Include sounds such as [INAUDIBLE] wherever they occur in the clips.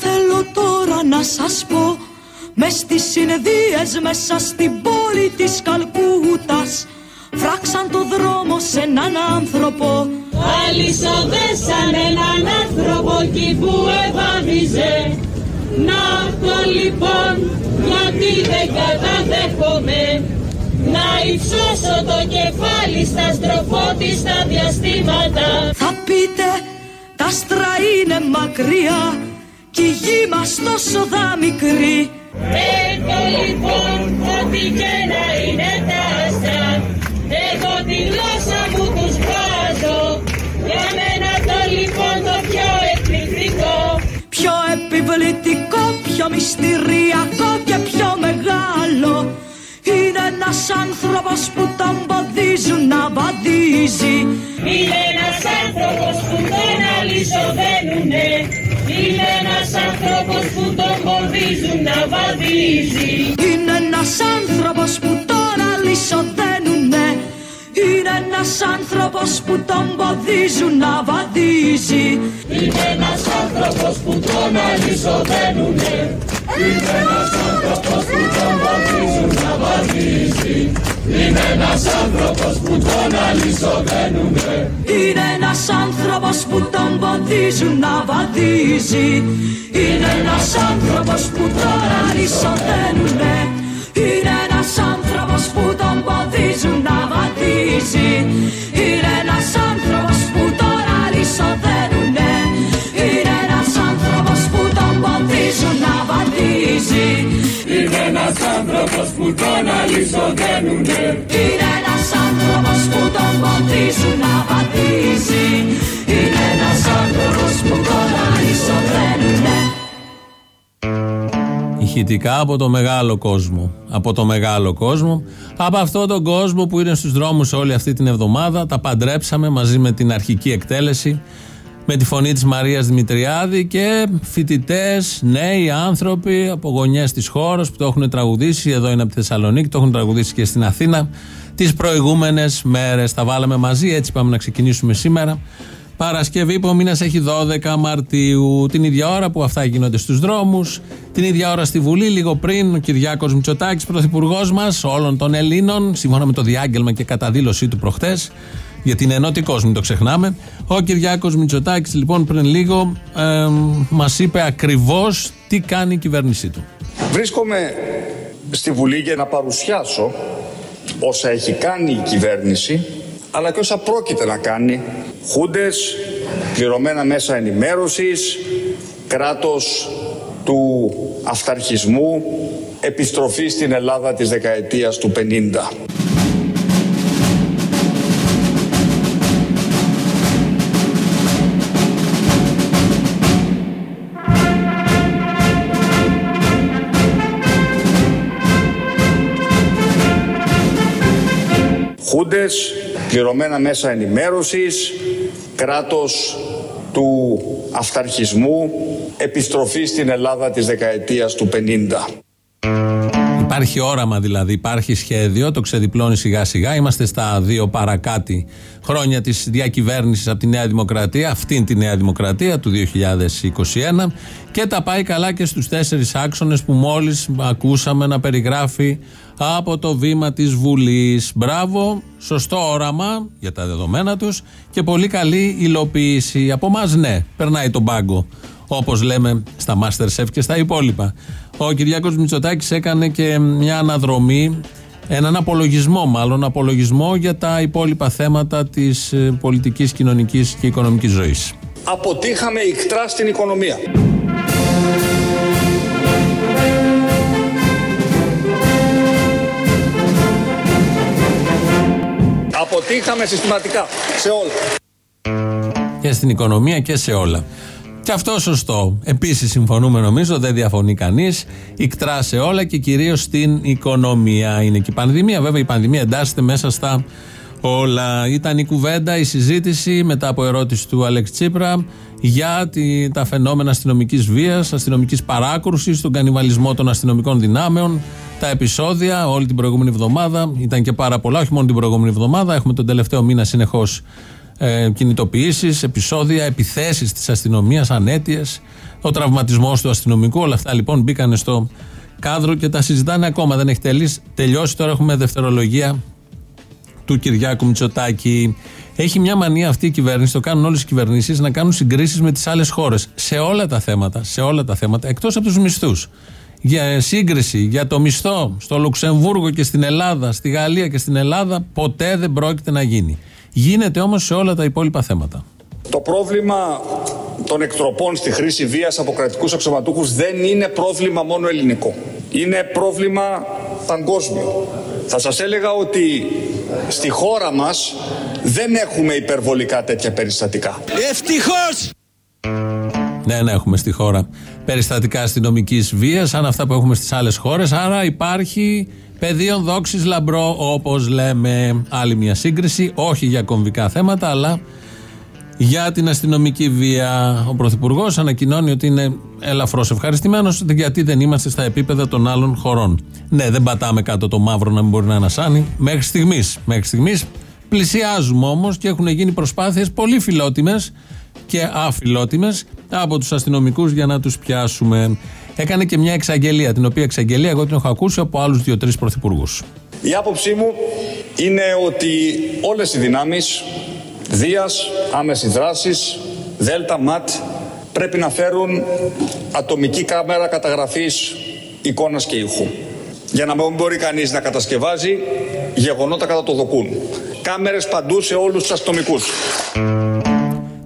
θέλω τώρα να σας πω μες στις συνεδίες μέσα στην πόλη της Καλκούτας φράξαν το δρόμο σε έναν άνθρωπο. Αλυσοδέσαν έναν άνθρωπο εκεί που ευάδιζε Να αυτό λοιπόν γιατί δεν καταδέχομαι. Να υψώσω το κεφάλι στα στροφότιστα διαστήματα. Θα πείτε τα άστρα είναι μακριά κι η γη μας τόσο δα μικρή. Έχω λοιπόν ό,τι και να είναι τα άστρα Εγώ τη γλώσσα μου τους βγάζω Για μένα το λοιπόν το πιο εκπληκτικό. Πιο επιβλητικό, πιο μυστηριακό και πιο μεγάλο Είναι ένας άνθρωπος που τον ποδίζουν να βαδίζει. Είναι ένας άνθρωπος που τον αλυσοδένουνε Είναι ένας άνθρωπος που τον ποδίζουν να βαδίζει. Είναι ένας άνθρωπος που τον αλυσοδένουνε Είναι ένας άνθρωπος που τον ποδίζουν να βαδίζει. Είναι ένας άνθρωπος που τον αλυσοδένουνε Είναι ένας άνθρωπος που τον ποδίζουν να βαδίζει Είναι ένας άνθρωπος που τον αλυσοδένουνε Είναι ένας άνθρωπος που τον ποδίζουν να βαδίζει. Είναι ένας άνθρωπος που τον αλυσοδένουνε Είναι ένας άνθρωπος που τον ποδίζουν να βαδίζει ένας άνθρωπος που τον αλυσοδένουνε Είναι ένας άνθρωπος που τον ποδίζουν να βαδίζει Είναι ένας άνθρωπος που τον αλυσοδένουνε Ηχητικά από το μεγάλο κόσμο. Από το μεγάλο κόσμο. Από αυτόν τον κόσμο που είναι στους δρόμους όλη αυτή την εβδομάδα. Τα παντρέψαμε μαζί με την αρχική εκτέλεση. Με τη φωνή της Μαρίας Δημητριάδη και φοιτητές, νέοι άνθρωποι από γωνιές της χώρας που το έχουν τραγουδήσει. Εδώ είναι από τη Θεσσαλονίκη, το έχουν τραγουδήσει και στην Αθήνα. Τις προηγούμενες μέρες τα βάλαμε μαζί, έτσι πάμε να ξεκινήσουμε σήμερα. Παρασκευή που ο μήνα έχει 12 Μαρτίου, την ίδια ώρα που αυτά γίνονται στους δρόμους, την ίδια ώρα στη Βουλή, λίγο πριν, ο Κυριάκος Μητσοτάκης, πρωθυπουργός μας, όλων των Ελλήνων, σύμφωνα με το διάγγελμα και καταδήλωσή του προχτές, γιατί είναι ενωτικός, μην το ξεχνάμε. Ο Κυριάκος Μητσοτάκης, λοιπόν, πριν λίγο ε, μας είπε ακριβώς τι κάνει η κυβέρνησή του. Βρίσκομαι στη Βουλή για να παρουσιάσω όσα έχει κάνει η κυβέρνηση αλλά και όσα πρόκειται να κάνει χούντες, πληρωμένα μέσα ενημέρωσης, κράτος του αυταρχισμού, επιστροφή στην Ελλάδα της δεκαετίας του 50. Χούντες, πληρωμένα μέσα ενημέρωσης, κράτος του αυταρχισμού, επιστροφή στην Ελλάδα της δεκαετίας του 50. Υπάρχει όραμα δηλαδή, υπάρχει σχέδιο, το ξεδιπλώνει σιγά σιγά. Είμαστε στα δύο παρακάτι χρόνια της διακυβέρνησης από τη Νέα Δημοκρατία, αυτήν τη Νέα Δημοκρατία του 2021 και τα πάει καλά και στους τέσσερις άξονες που μόλις ακούσαμε να περιγράφει από το βήμα της Βουλής. Μπράβο, σωστό όραμα για τα δεδομένα τους και πολύ καλή υλοποίηση. Από εμά ναι, περνάει τον πάγκο. Όπως λέμε στα Masterchef και στα υπόλοιπα. Ο Κυριάκος Μητσοτάκης έκανε και μια αναδρομή, έναν απολογισμό μάλλον, απολογισμό για τα υπόλοιπα θέματα της ε, πολιτικής, κοινωνικής και οικονομικής ζωής. Αποτύχαμε ικτρά στην οικονομία. Αποτύχαμε συστηματικά σε όλα. Και στην οικονομία και σε όλα. Και αυτό σωστό. Επίσης συμφωνούμε νομίζω, δεν διαφωνεί κανείς. Ικτρά σε όλα και κυρίως στην οικονομία. Είναι και η πανδημία. Βέβαια η πανδημία εντάσσεται μέσα στα όλα. Ήταν η κουβέντα, η συζήτηση μετά από ερώτηση του Αλέξ Τσίπρα για τη, τα φαινόμενα αστυνομικής βίας, αστυνομικής παράκρουσης, τον κανιβαλισμό των αστυνομικών δυνάμεων, τα επεισόδια όλη την προηγούμενη εβδομάδα. Ήταν και πάρα πολλά, όχι μόνο την προηγούμενη εβδομάδα. Έχουμε τον τελευταίο μήνα συνεχώς ε, κινητοποιήσεις, επεισόδια, επιθέσεις της αστυνομίας, ανέτειες, ο τραυματισμός του αστυνομικού. Όλα αυτά λοιπόν μπήκαν στο κάδρο και τα συζητάνε ακόμα. Δεν έχει τελειώσει. Τώρα έχουμε δευτερολογία του Κυριάκου Μητσοτάκη. Έχει μια μανία αυτή η κυβέρνηση, το κάνουν όλες οι κυβερνήσεις, να κάνουν συγκρίσεις με τις άλλες χώρες. Σε όλα τα θέματα, σε όλα τα θέματα, εκτός από τους μισθούς. Για σύγκριση, για το μισθό στο Λουξεμβούργο και στην Ελλάδα, στη Γαλλία και στην Ελλάδα, ποτέ δεν πρόκειται να γίνει. Γίνεται όμως σε όλα τα υπόλοιπα θέματα. Το πρόβλημα των εκτροπών στη χρήση βίας από κρατικούς αξιωματούχους δεν είναι πρόβλημα μόνο ελληνικό. Είναι πρόβλημα παγκόσμιο. Θα σας έλεγα ότι στη χώρα μας δεν έχουμε υπερβολικά τέτοια περιστατικά. Ευτυχώς! Δεν ναι, έχουμε στη χώρα περιστατικά αστυνομικής βίας σαν αυτά που έχουμε στις άλλες χώρες. Άρα υπάρχει πεδίο δόξης λαμπρό, όπως λέμε. Άλλη μια σύγκριση, όχι για κομβικά θέματα, αλλά για την αστυνομική βία. Ο Πρωθυπουργός ανακοινώνει ότι είναι ελαφρώς ευχαριστημένος γιατί δεν είμαστε στα επίπεδα των άλλων χωρών. Ναι, δεν πατάμε κάτω το μαύρο να μην μπορεί να ανασάνει μέχρι στιγμής. Μέχρι στιγμής πλησιάζουμε όμως και έχουν γίνει προσπάθειες πολύ φιλότιμες και αφιλότιμες από τους αστυνομικούς για να τους πιάσουμε. Έκανε και μια εξαγγελία, την οποία εξαγγελία εγώ την έχω ακούσει από άλλους δύο-τρεις πρωθυπουργούς. Η άποψή μου είναι ότι όλες οι δυνάμεις Δίας, άμεση δράσης, Δέλτα, ΜΑΤ πρέπει να φέρουν ατομική κάμερα καταγραφής εικόνας και ήχου. Για να μην μπορεί κανείς να κατασκευάζει γεγονότα κατά το δοκούν. Κάμερες παντού σε όλους τους αστυνομικούς.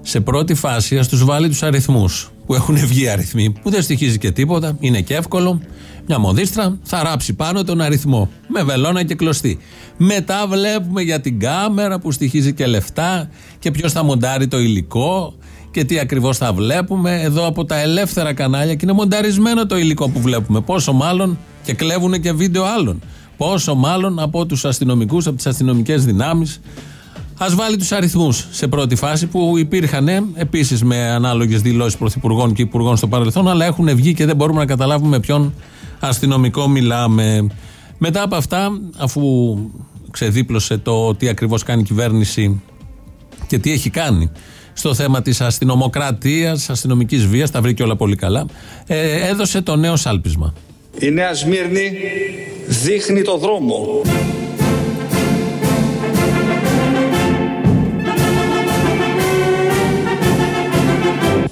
Σε πρώτη φάση ας τους βάλει τους αριθμούς που έχουν βγει αριθμοί, που δεν στοιχίζει και τίποτα, είναι και εύκολο. Μια μοδίστρα θα ράψει πάνω τον αριθμό με βελόνα και κλωστή. Μετά βλέπουμε για την κάμερα που στοιχίζει και λεφτά και ποιος θα μοντάρει το υλικό και τι ακριβώς θα βλέπουμε. Εδώ από τα ελεύθερα κανάλια και είναι μονταρισμένο το υλικό που βλέπουμε. Πόσο μάλλον και κλέβουν και βίντεο άλλων. Πόσο μάλλον από τους αστυνομικούς, από τις αστυνομικές δυνάμεις. Α βάλει τους αριθμούς σε πρώτη φάση που υπήρχαν επίσης με ανάλογες δηλώσεις πρωθυπουργών και υπουργών στο παρελθόν, αλλά έχουν βγει και δεν μπορούμε να καταλάβουμε ποιον αστυνομικό μιλάμε. Μετά από αυτά, αφού ξεδίπλωσε το τι ακριβώς κάνει η κυβέρνηση και τι έχει κάνει στο θέμα της αστυνομοκρατίας, αστυνομικής βίας, τα βρήκε όλα πολύ καλά, ε, έδωσε το νέο σάλπισμα. Η Νέα Σμύρνη δείχνει το δρόμο.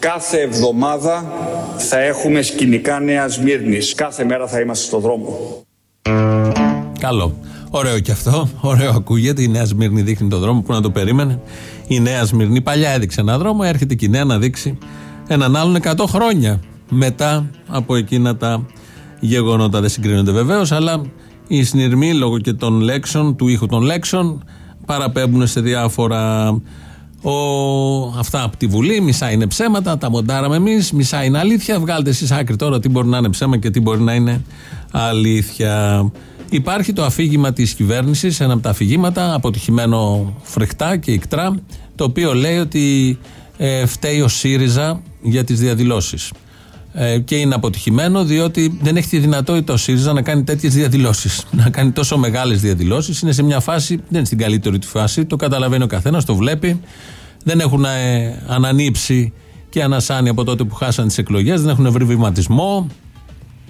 Κάθε εβδομάδα θα έχουμε σκηνικά Νέας Σμύρνης. Κάθε μέρα θα είμαστε στο δρόμο. Καλό. Ωραίο και αυτό. Ωραίο ακούγεται. Η Νέα Σμύρνη δείχνει τον δρόμο που να το περίμενε. Η Νέα Σμύρνη παλιά έδειξε έναν δρόμο. Έρχεται και η Νέα να δείξει έναν άλλον 100 χρόνια μετά από εκείνα τα γεγονότα. Δεν συγκρίνονται βεβαίως, αλλά οι συνειρμοί λόγω και των λέξεων, του ήχου των λέξεων, παραπέμπουν σε διάφορα ο, αυτά από τη Βουλή, μισά είναι ψέματα, τα μοντάραμε εμείς, μισά είναι αλήθεια. Βγάλτε εσείς άκρη τώρα τι μπορεί να είναι ψέμα και τι μπορεί να είναι αλήθεια. Υπάρχει το αφήγημα της κυβέρνησης, ένα από τα αφηγήματα, αποτυχημένο φρεχτά και ικτρά, το οποίο λέει ότι ε, φταίει ο ΣΥΡΙΖΑ για τις διαδηλώσεις. Ε, και είναι αποτυχημένο διότι δεν έχει τη δυνατότητα ο ΣΥΡΙΖΑ να κάνει τέτοιες διαδηλώσεις. [LAUGHS] Να κάνει τόσο μεγάλες διαδηλώσεις. Είναι σε μια φάση, δεν είναι στην καλύτερη του φάση, το καταλαβαίνει ο καθένας, το βλέπει. Δεν έχουν ε, ανανύψει και ανασάνει από τότε που χάσαν τις εκλογές, δεν έχουν βρει βηματισμό.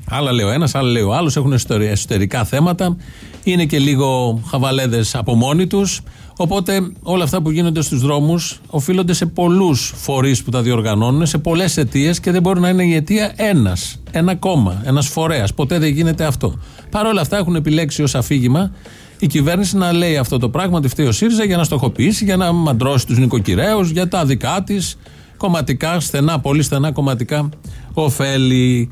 Άλλα λέει ο ένας, άλλα λέει ο άλλος, έχουν εσωτερικά θέματα. Είναι και λίγο χαβαλέδες από μόνοι τους. Οπότε όλα αυτά που γίνονται στους δρόμους οφείλονται σε πολλούς φορείς που τα διοργανώνουν, σε πολλές αιτίες και δεν μπορεί να είναι η αιτία ένας, ένα κόμμα, ένας φορέας. Ποτέ δεν γίνεται αυτό. Παρ' όλα αυτά έχουν επιλέξει ως αφήγημα η κυβέρνηση να λέει αυτό το πράγμα, ότι φταίει ο ΣΥΡΙΖΑ για να στοχοποιήσει, για να μαντρώσει τους νοικοκυρέους, για τα δικά της κομματικά, στενά, πολύ στενά κομματικά ωφέλη.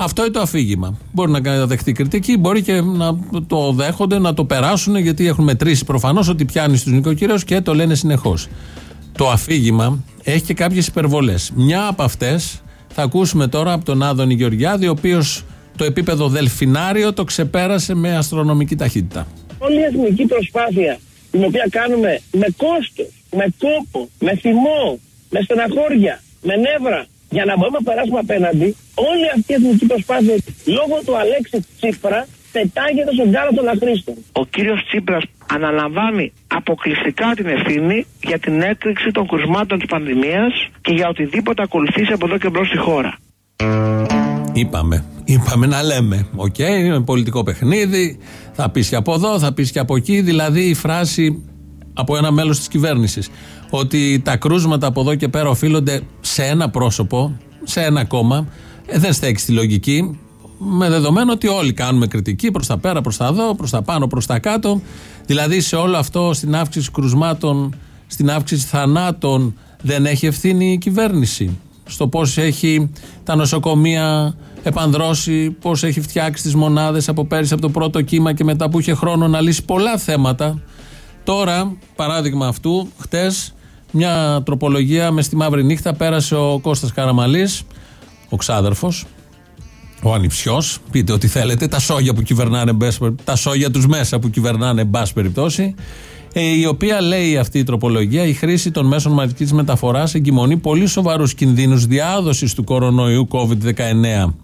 Αυτό είναι το αφήγημα. Μπορεί να δεχτεί κριτική, μπορεί και να το δέχονται, να το περάσουν, γιατί έχουν μετρήσει προφανώς ότι πιάνει στους νοικοκυρέους και το λένε συνεχώς. Το αφήγημα έχει και κάποιες υπερβολές. Μια από αυτές θα ακούσουμε τώρα από τον Άδωνη Γεωργιάδη, ο οποίος το επίπεδο δελφινάριο το ξεπέρασε με αστρονομική ταχύτητα. Όλη η εθνική προσπάθεια την οποία κάνουμε με κόστος, με κόπο, με θυμό, με στεναχώρια, με νεύρα, για να μπορούμε να περάσουμε απέναντι, όλη αυτή η εθνική προσπάθεια λόγω του Αλέξη Τσίπρα πετάγεται στον κάλαθο των αχρήστων. Ο κύριος Τσίπρας αναλαμβάνει αποκλειστικά την ευθύνη για την έκρηξη των κρουσμάτων της πανδημίας και για οτιδήποτε ακολουθήσει από εδώ και μπρος στη χώρα. Είπαμε. Είπαμε να λέμε. OK, okay, είναι πολιτικό παιχνίδι. Θα πεις και από εδώ, θα πεις και από εκεί. Δηλαδή η φράση από ένα μέλος της κυβέρνησης ότι τα κρούσματα από εδώ και πέρα οφείλονται σε ένα πρόσωπο, σε ένα κόμμα, ε, δεν στέκει στη λογική. Με δεδομένο ότι όλοι κάνουμε κριτική προς τα πέρα, προς τα εδώ, προς τα πάνω, προς τα κάτω. Δηλαδή σε όλο αυτό, στην αύξηση κρουσμάτων, στην αύξηση θανάτων, δεν έχει ευθύνη η κυβέρνηση. Στο πώς έχει τα νοσοκομεία επανδρώσει, πώς έχει φτιάξει τις μονάδες από πέρυσι από το πρώτο κύμα και μετά που είχε χρόνο να λύσει πολλά θέματα. Τώρα, παράδειγμα αυτού, χτες μια τροπολογία με στη μαύρη νύχτα πέρασε ο Κώστας Καραμαλής, ο ξάδερφος, ο ανιψιός, πείτε ό,τι θέλετε, τα σόγια που κυβερνάνε, τα σόγια τους μέσα που κυβερνάνε, εν πάση περιπτώσει, ε, η οποία λέει αυτή η τροπολογία η χρήση των μέσων μαζικής μεταφοράς εγκυμονεί πολύ σοβαρούς κινδύνους διάδοσης του κορονοϊού COVID-19.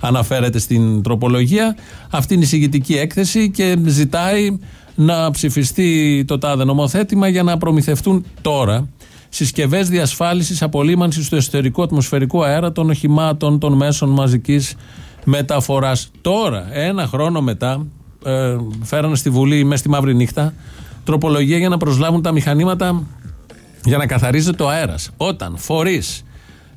Αναφέρεται στην τροπολογία. Αυτή είναι η συγκητική έκθεση και ζητάει να ψηφιστεί το τάδε νομοθέτημα για να προμηθευτούν τώρα συσκευές διασφάλισης απολύμανσης του εσωτερικού ατμοσφαιρικού αέρα των οχημάτων των μέσων μαζικής μεταφοράς. Τώρα, ένα χρόνο μετά, ε, φέρανε στη Βουλή μέσα στη μαύρη νύχτα τροπολογία για να προσλάβουν τα μηχανήματα για να καθαρίζεται ο αέρας. Όταν φορείς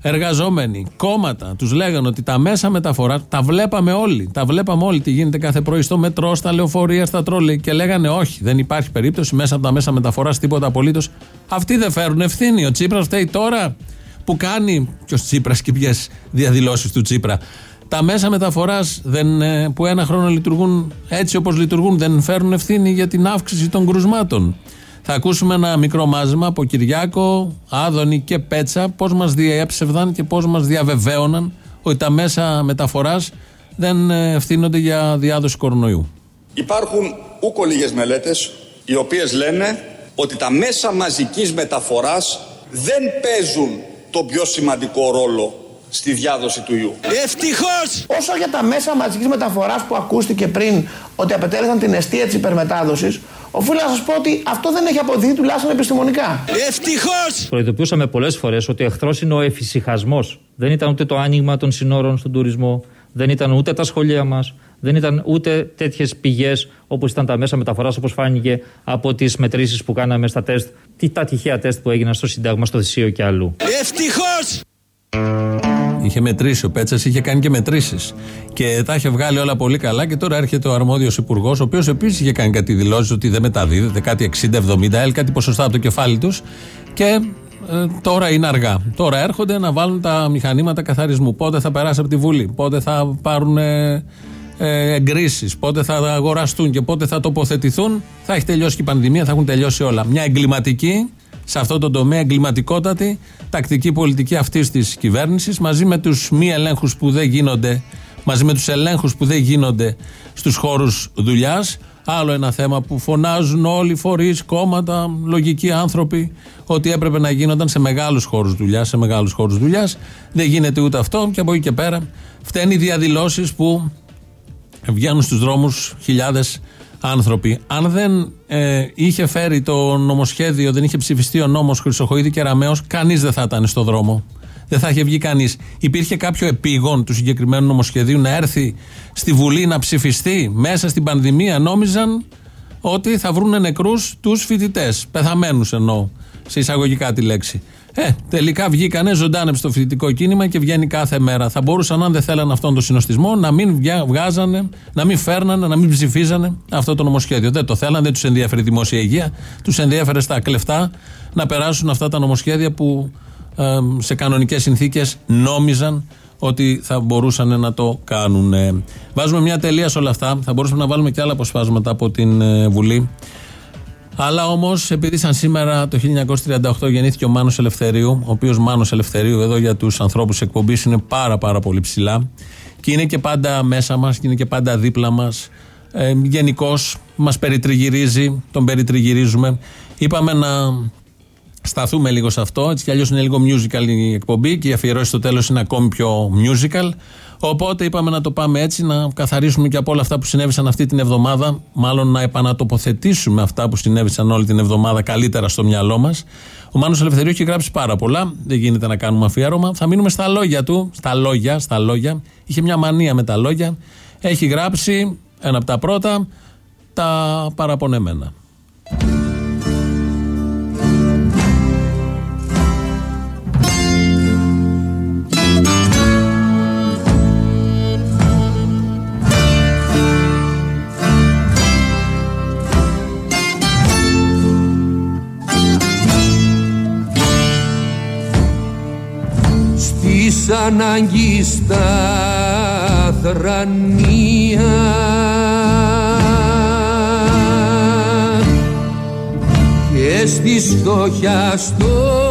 εργαζόμενοι, κόμματα, τους λέγανε ότι τα μέσα μεταφορά τα βλέπαμε όλοι. Τα βλέπαμε όλοι τι γίνεται κάθε πρωί στο μετρό, στα λεωφορεία, στα τρόλε. Και λέγανε όχι, δεν υπάρχει περίπτωση μέσα από τα μέσα μεταφοράς τίποτα απολύτως. Αυτοί δεν φέρουν ευθύνη. Ο Τσίπρας φταίει τώρα που κάνει. Ποιος Τσίπρας και ποιες διαδηλώσεις του Τσίπρα. Τα μέσα μεταφοράς ε, που ένα χρόνο λειτουργούν έτσι όπως λειτουργούν δεν φέρουν ευθύνη για την αύξηση των κρουσμάτων. Θα ακούσουμε ένα μικρό μάζεμα από Κυριάκο, Άδωνη και Πέτσα πώς μας διέψευδαν και πώς μας διαβεβαίωναν ότι τα μέσα μεταφοράς δεν ευθύνονται για διάδοση κορονοϊού. Υπάρχουν ούκο λίγες μελέτες οι οποίες λένε ότι τα μέσα μαζικής μεταφοράς δεν παίζουν τον πιο σημαντικό ρόλο στη διάδοση του ιού. Ευτυχώς! Όσο για τα μέσα μαζικής μεταφοράς που ακούστηκε πριν ότι απετέλεσαν την αιστεία της υπερμετάδοσης, οφείλω να σας πω ότι αυτό δεν έχει αποδειχθεί τουλάχιστον επιστημονικά. Ευτυχώς! Προειδοποιούσαμε πολλές φορές ότι ο εχθρός είναι ο εφησυχασμός. Δεν ήταν ούτε το άνοιγμα των συνόρων στον τουρισμό, δεν ήταν ούτε τα σχολεία μας, δεν ήταν ούτε τέτοιες πηγές όπως ήταν τα μέσα μεταφοράς, όπως φάνηκε από τις μετρήσεις που κάναμε στα τεστ, τι τα τυχαία τεστ που έγιναν στο Συντάγμα, στο Θησίο και αλλού. Ευτυχώς! Είχε μετρήσει ο Πέτσας, είχε κάνει και μετρήσεις. Και τα είχε βγάλει όλα πολύ καλά. Και τώρα έρχεται ο αρμόδιος υπουργός, ο οποίος επίσης είχε κάνει κάτι δηλώσεις ότι δεν μεταδίδεται, κάτι 60-70, έλ, κάτι ποσοστά από το κεφάλι τους. Και ε, τώρα είναι αργά. Τώρα έρχονται να βάλουν τα μηχανήματα καθαρισμού. Πότε θα περάσει από τη Βουλή, πότε θα πάρουν ε, ε εγκρίσεις, πότε θα αγοραστούν και πότε θα τοποθετηθούν. Θα έχει τελειώσει και η πανδημία, θα έχουν τελειώσει όλα. Μια εγκληματική σε αυτό το τομέα εγκληματικότατη τακτική πολιτική αυτής της κυβέρνησης μαζί με τους μη ελέγχους που δεν γίνονται, μαζί με τους ελέγχους που δεν γίνονται στους χώρους δουλειάς. Άλλο ένα θέμα που φωνάζουν όλοι οι φορείς, κόμματα, λογικοί άνθρωποι ότι έπρεπε να γίνονταν σε μεγάλους χώρους δουλειάς. Σε μεγάλους χώρους δουλειάς. Δεν γίνεται ούτε αυτό και από εκεί και πέρα φταίνει οι διαδηλώσεις που βγαίνουν στους δρόμους χιλιάδες άνθρωποι. Αν δεν ε, είχε φέρει το νομοσχέδιο, δεν είχε ψηφιστεί ο νόμος Χρυσοχοίδη και Ραμαίο, κανείς δεν θα ήταν στο δρόμο. Δεν θα είχε βγει κανείς. Υπήρχε κάποιο επίγον του συγκεκριμένου νομοσχεδίου να έρθει στη Βουλή να ψηφιστεί μέσα στην πανδημία. Νόμιζαν ότι θα βρουν νεκρούς τους φοιτητές. Πεθαμένους εννοώ. Σε εισαγωγικά τη λέξη. Ε, τελικά βγήκανε, ζωντάνε στο φοιτητικό κίνημα και βγαίνει κάθε μέρα. Θα μπορούσαν, αν δεν θέλανε αυτόν τον συνοστισμό, να μην βγάζανε, να μην φέρνανε, να μην ψηφίζανε αυτό το νομοσχέδιο. Δεν το θέλανε, δεν τους ενδιαφέρει η δημόσια υγεία. Τους ενδιαφέρει στα κλεφτά να περάσουν αυτά τα νομοσχέδια που ε, σε κανονικές συνθήκες νόμιζαν ότι θα μπορούσαν να το κάνουν. Βάζουμε μια τελεία σε όλα αυτά. Θα μπορούσαμε να βάλουμε και άλλα αποσπάσματα από την ε, Βουλή. Αλλά όμως, επειδή σαν σήμερα το 1938 γεννήθηκε ο Μάνος Ελευθερίου, ο οποίος Μάνος Ελευθερίου εδώ για τους ανθρώπους εκπομπής είναι πάρα πάρα πολύ ψηλά και είναι και πάντα μέσα μας και είναι και πάντα δίπλα μας. Ε, Γενικώς μας περιτριγυρίζει, τον περιτριγυρίζουμε. Είπαμε να σταθούμε λίγο σε αυτό. Έτσι κι αλλιώς είναι λίγο musical η εκπομπή και η αφιερώση στο τέλος είναι ακόμη πιο musical. Οπότε είπαμε να το πάμε έτσι, να καθαρίσουμε και από όλα αυτά που συνέβησαν αυτή την εβδομάδα. Μάλλον να επανατοποθετήσουμε αυτά που συνέβησαν όλη την εβδομάδα καλύτερα στο μυαλό μας. Ο Μάνος Ελευθερίου έχει γράψει πάρα πολλά. Δεν γίνεται να κάνουμε αφιέρωμα. Θα μείνουμε στα λόγια του. Στα λόγια, στα λόγια. Είχε μια μανία με τα λόγια. Έχει γράψει ένα από τα πρώτα, τα παραπονεμένα. Στις ανάγκης στα θρανία. Και στη φτώχεια στο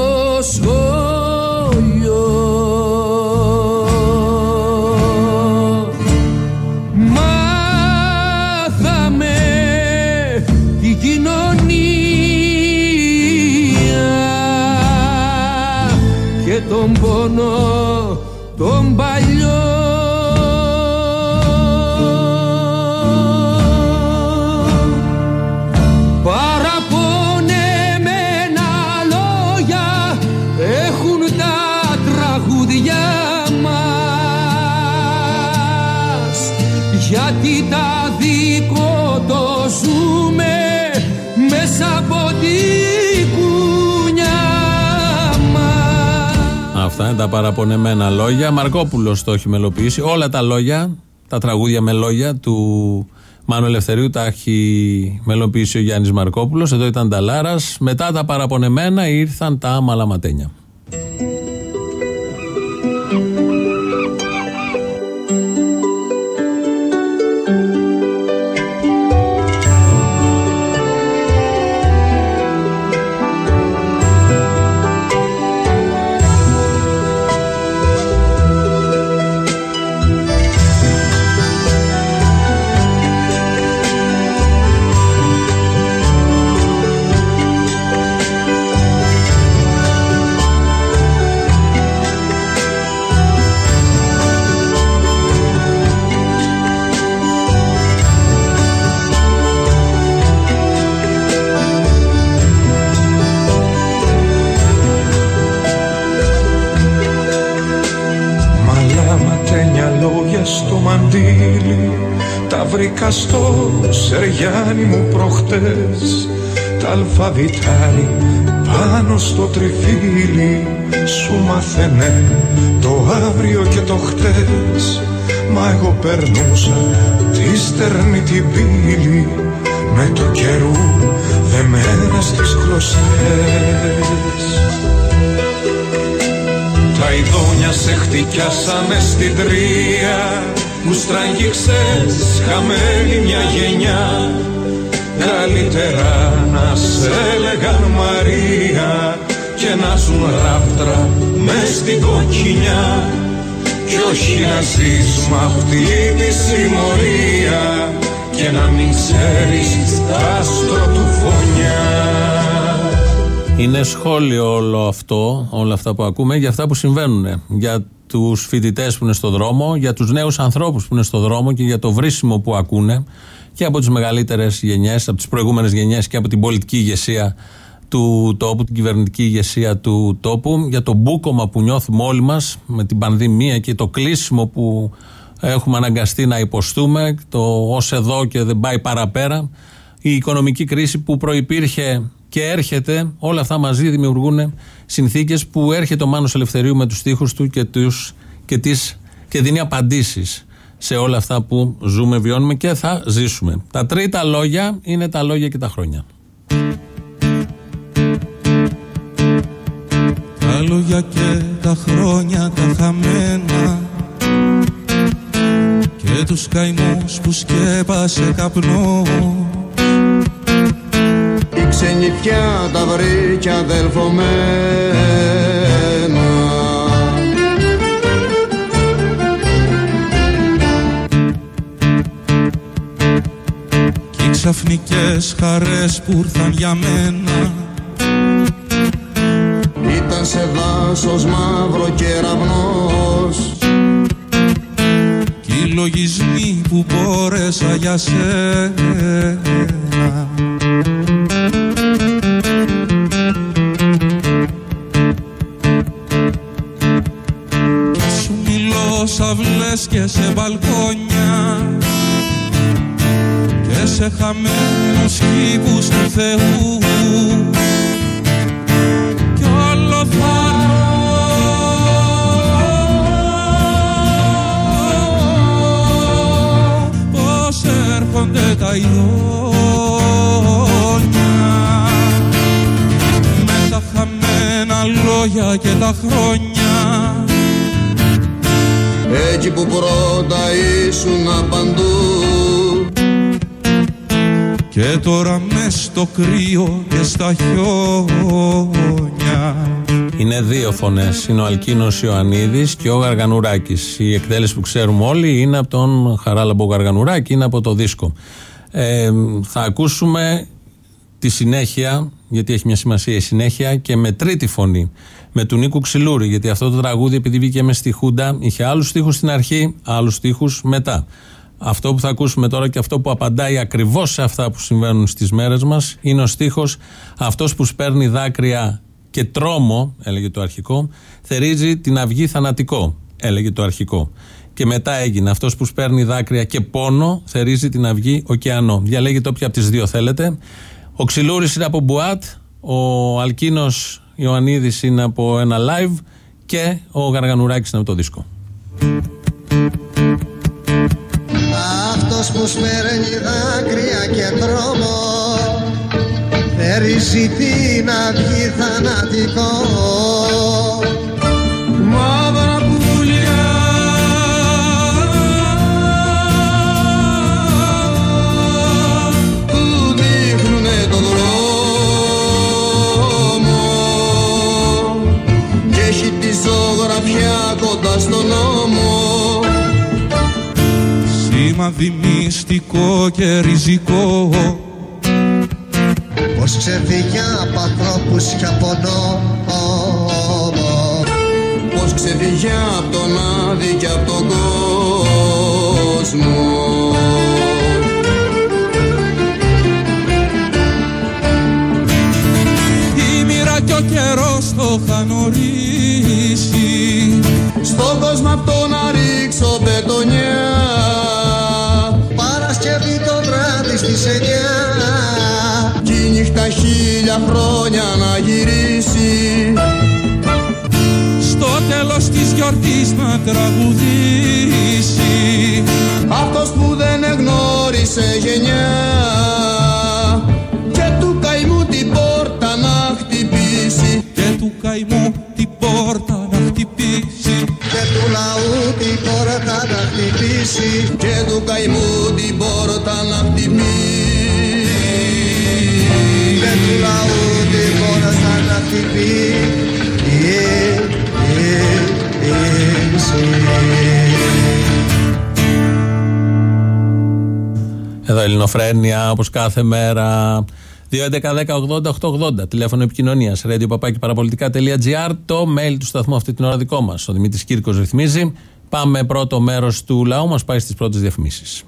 τα παραπονεμένα λόγια. Μαρκόπουλο το έχει μελοποιήσει. Όλα τα λόγια, τα τραγούδια με λόγια του Μάνου Ελευθερίου τα έχει μελοποιήσει ο Γιάννης Μαρκόπουλο. Εδώ ήταν τα Λάρας. Μετά τα παραπονεμένα ήρθαν τα μαλαματένια. Βρήκα στο Σεριάνι μου προχτές. Τα αλφαβητάρι πάνω στο τριφύλι Σου μαθαίνε το αύριο και το χτες. Μα εγώ περνούσα τη στερνή την πύλη Με το καιρού δεμένα στις κλωστές. Τα ειδόνια σε χτυκιάσανε στην τρία Που στραγγίξες χαμένη μια γενιά. Καλύτερα να σε έλεγαν Μαρία Και να ζουν ράφτρα μες στην κοκκινιά. Κι όχι να ζεις μ' αυτή τη συμμορία Και να μην ξέρεις άστρο του φωνιά Είναι σχόλιο όλο αυτό, όλα αυτά που ακούμε, για αυτά που συμβαίνουν. Για τους φοιτητές που είναι στο δρόμο, για τους νέους ανθρώπους που είναι στο δρόμο και για το βρίσιμο που ακούνε και από τις μεγαλύτερες γενιές, από τις προηγούμενες γενιές και από την πολιτική ηγεσία του τόπου, την κυβερνητική ηγεσία του τόπου, για το μπούκομα που νιώθουμε όλοι μας με την πανδημία και το κλείσιμο που έχουμε αναγκαστεί να υποστούμε, το ως εδώ και δεν πάει παραπέρα, η οικονομική κρίση που προϋπήρχε και έρχεται, όλα αυτά μαζί δημιουργούν συνθήκες που έρχεται ο Μάνος Ελευθερίου με τους στίχους του και, τους, και, τις, και δίνει απαντήσεις σε όλα αυτά που ζούμε, βιώνουμε και θα ζήσουμε. Τα τρίτα λόγια είναι τα λόγια και τα χρόνια. Τα λόγια και τα χρόνια τα χαμένα Και τους καημούς που σκέπασε καπνό Η ξενιτιά τα βρήκε αδελφομένα Κι οι ξαφνικές χαρές που ήρθαν για μένα. Σε δάσος μαύρο κεραυνός Κι οι λογισμοί που μπόρεσα για σένα τώρα μες στο κρύο και στα χιόνια Είναι δύο φωνές. Είναι ο Αλκίνος Ιωαννίδης και ο Γαργανουράκης. Η εκτέλεση που ξέρουμε όλοι είναι από τον Χαράλαμπο Γαργανουράκη, είναι από το δίσκο. Ε, θα ακούσουμε τη συνέχεια, γιατί έχει μια σημασία η συνέχεια, και με τρίτη φωνή. Με του Νίκου Ξυλούρη, γιατί αυτό το τραγούδι, επειδή βγήκε μες στη Χούντα, είχε άλλους στίχους στην αρχή, άλλους στίχους μετά. Αυτό που θα ακούσουμε τώρα και αυτό που απαντάει ακριβώς σε αυτά που συμβαίνουν στις μέρες μας είναι ο στίχος Αυτός που σπέρνει δάκρυα και τρόμο, έλεγε το αρχικό, θερίζει την αυγή θανατικό, έλεγε το αρχικό. Και μετά έγινε αυτός που σπέρνει δάκρυα και πόνο, θερίζει την αυγή ωκεανό. Διαλέγετε όποια από τις δύο θέλετε. Ο Ξυλούρης είναι από Μπουάτ, ο Αλκίνος Ιωαννίδης είναι από ένα live και ο Γαργανουράκης είναι από το δίσκο. Αυτός που σπέρνει δάκρυα και τρόμο. Θερίζει την αυγή θανατικό. Μαύρα πουλιά. Που δείχνουνε τον δρόμο. Κι έχει τη ζωγραφιά κοντά στον νόμο Σημάδι μυστικό και ριζικό. Πως ξεφύγει από ανθρώπους και από νόμο. Πως ξεφύγει από τον άδει και από τον κόσμο. Η μοίρα κι ο καιρός το είχαν ορίσει Στον κόσμο αυτό να ρίξω μπετονιά βράδυ στις εννιά Κι η νύχτα χίλια χρόνια να γυρίσει Στο τέλος της γιορτής να τραγουδήσει Αυτός που δεν εγνώρισε γενιά Και του καημού την πόρτα να χτυπήσει Και του καημού χτυπήσει Και του καημού την πόρτα να χτυπήσει Και του λαού την πόρτα να χτυπήσει Εδώ Ελληνοφρένια, όπως κάθε μέρα. 2.11.10.80.880 τηλέφωνο επικοινωνίας. Radio παπάκι παραπολιτικά.gr. Το mail του σταθμού αυτή την ώρα δικό μας. Ο Δημήτρης Κύρκος ρυθμίζει. Πάμε πρώτο μέρος του λαού μας, πάει στις πρώτες διαφημίσεις.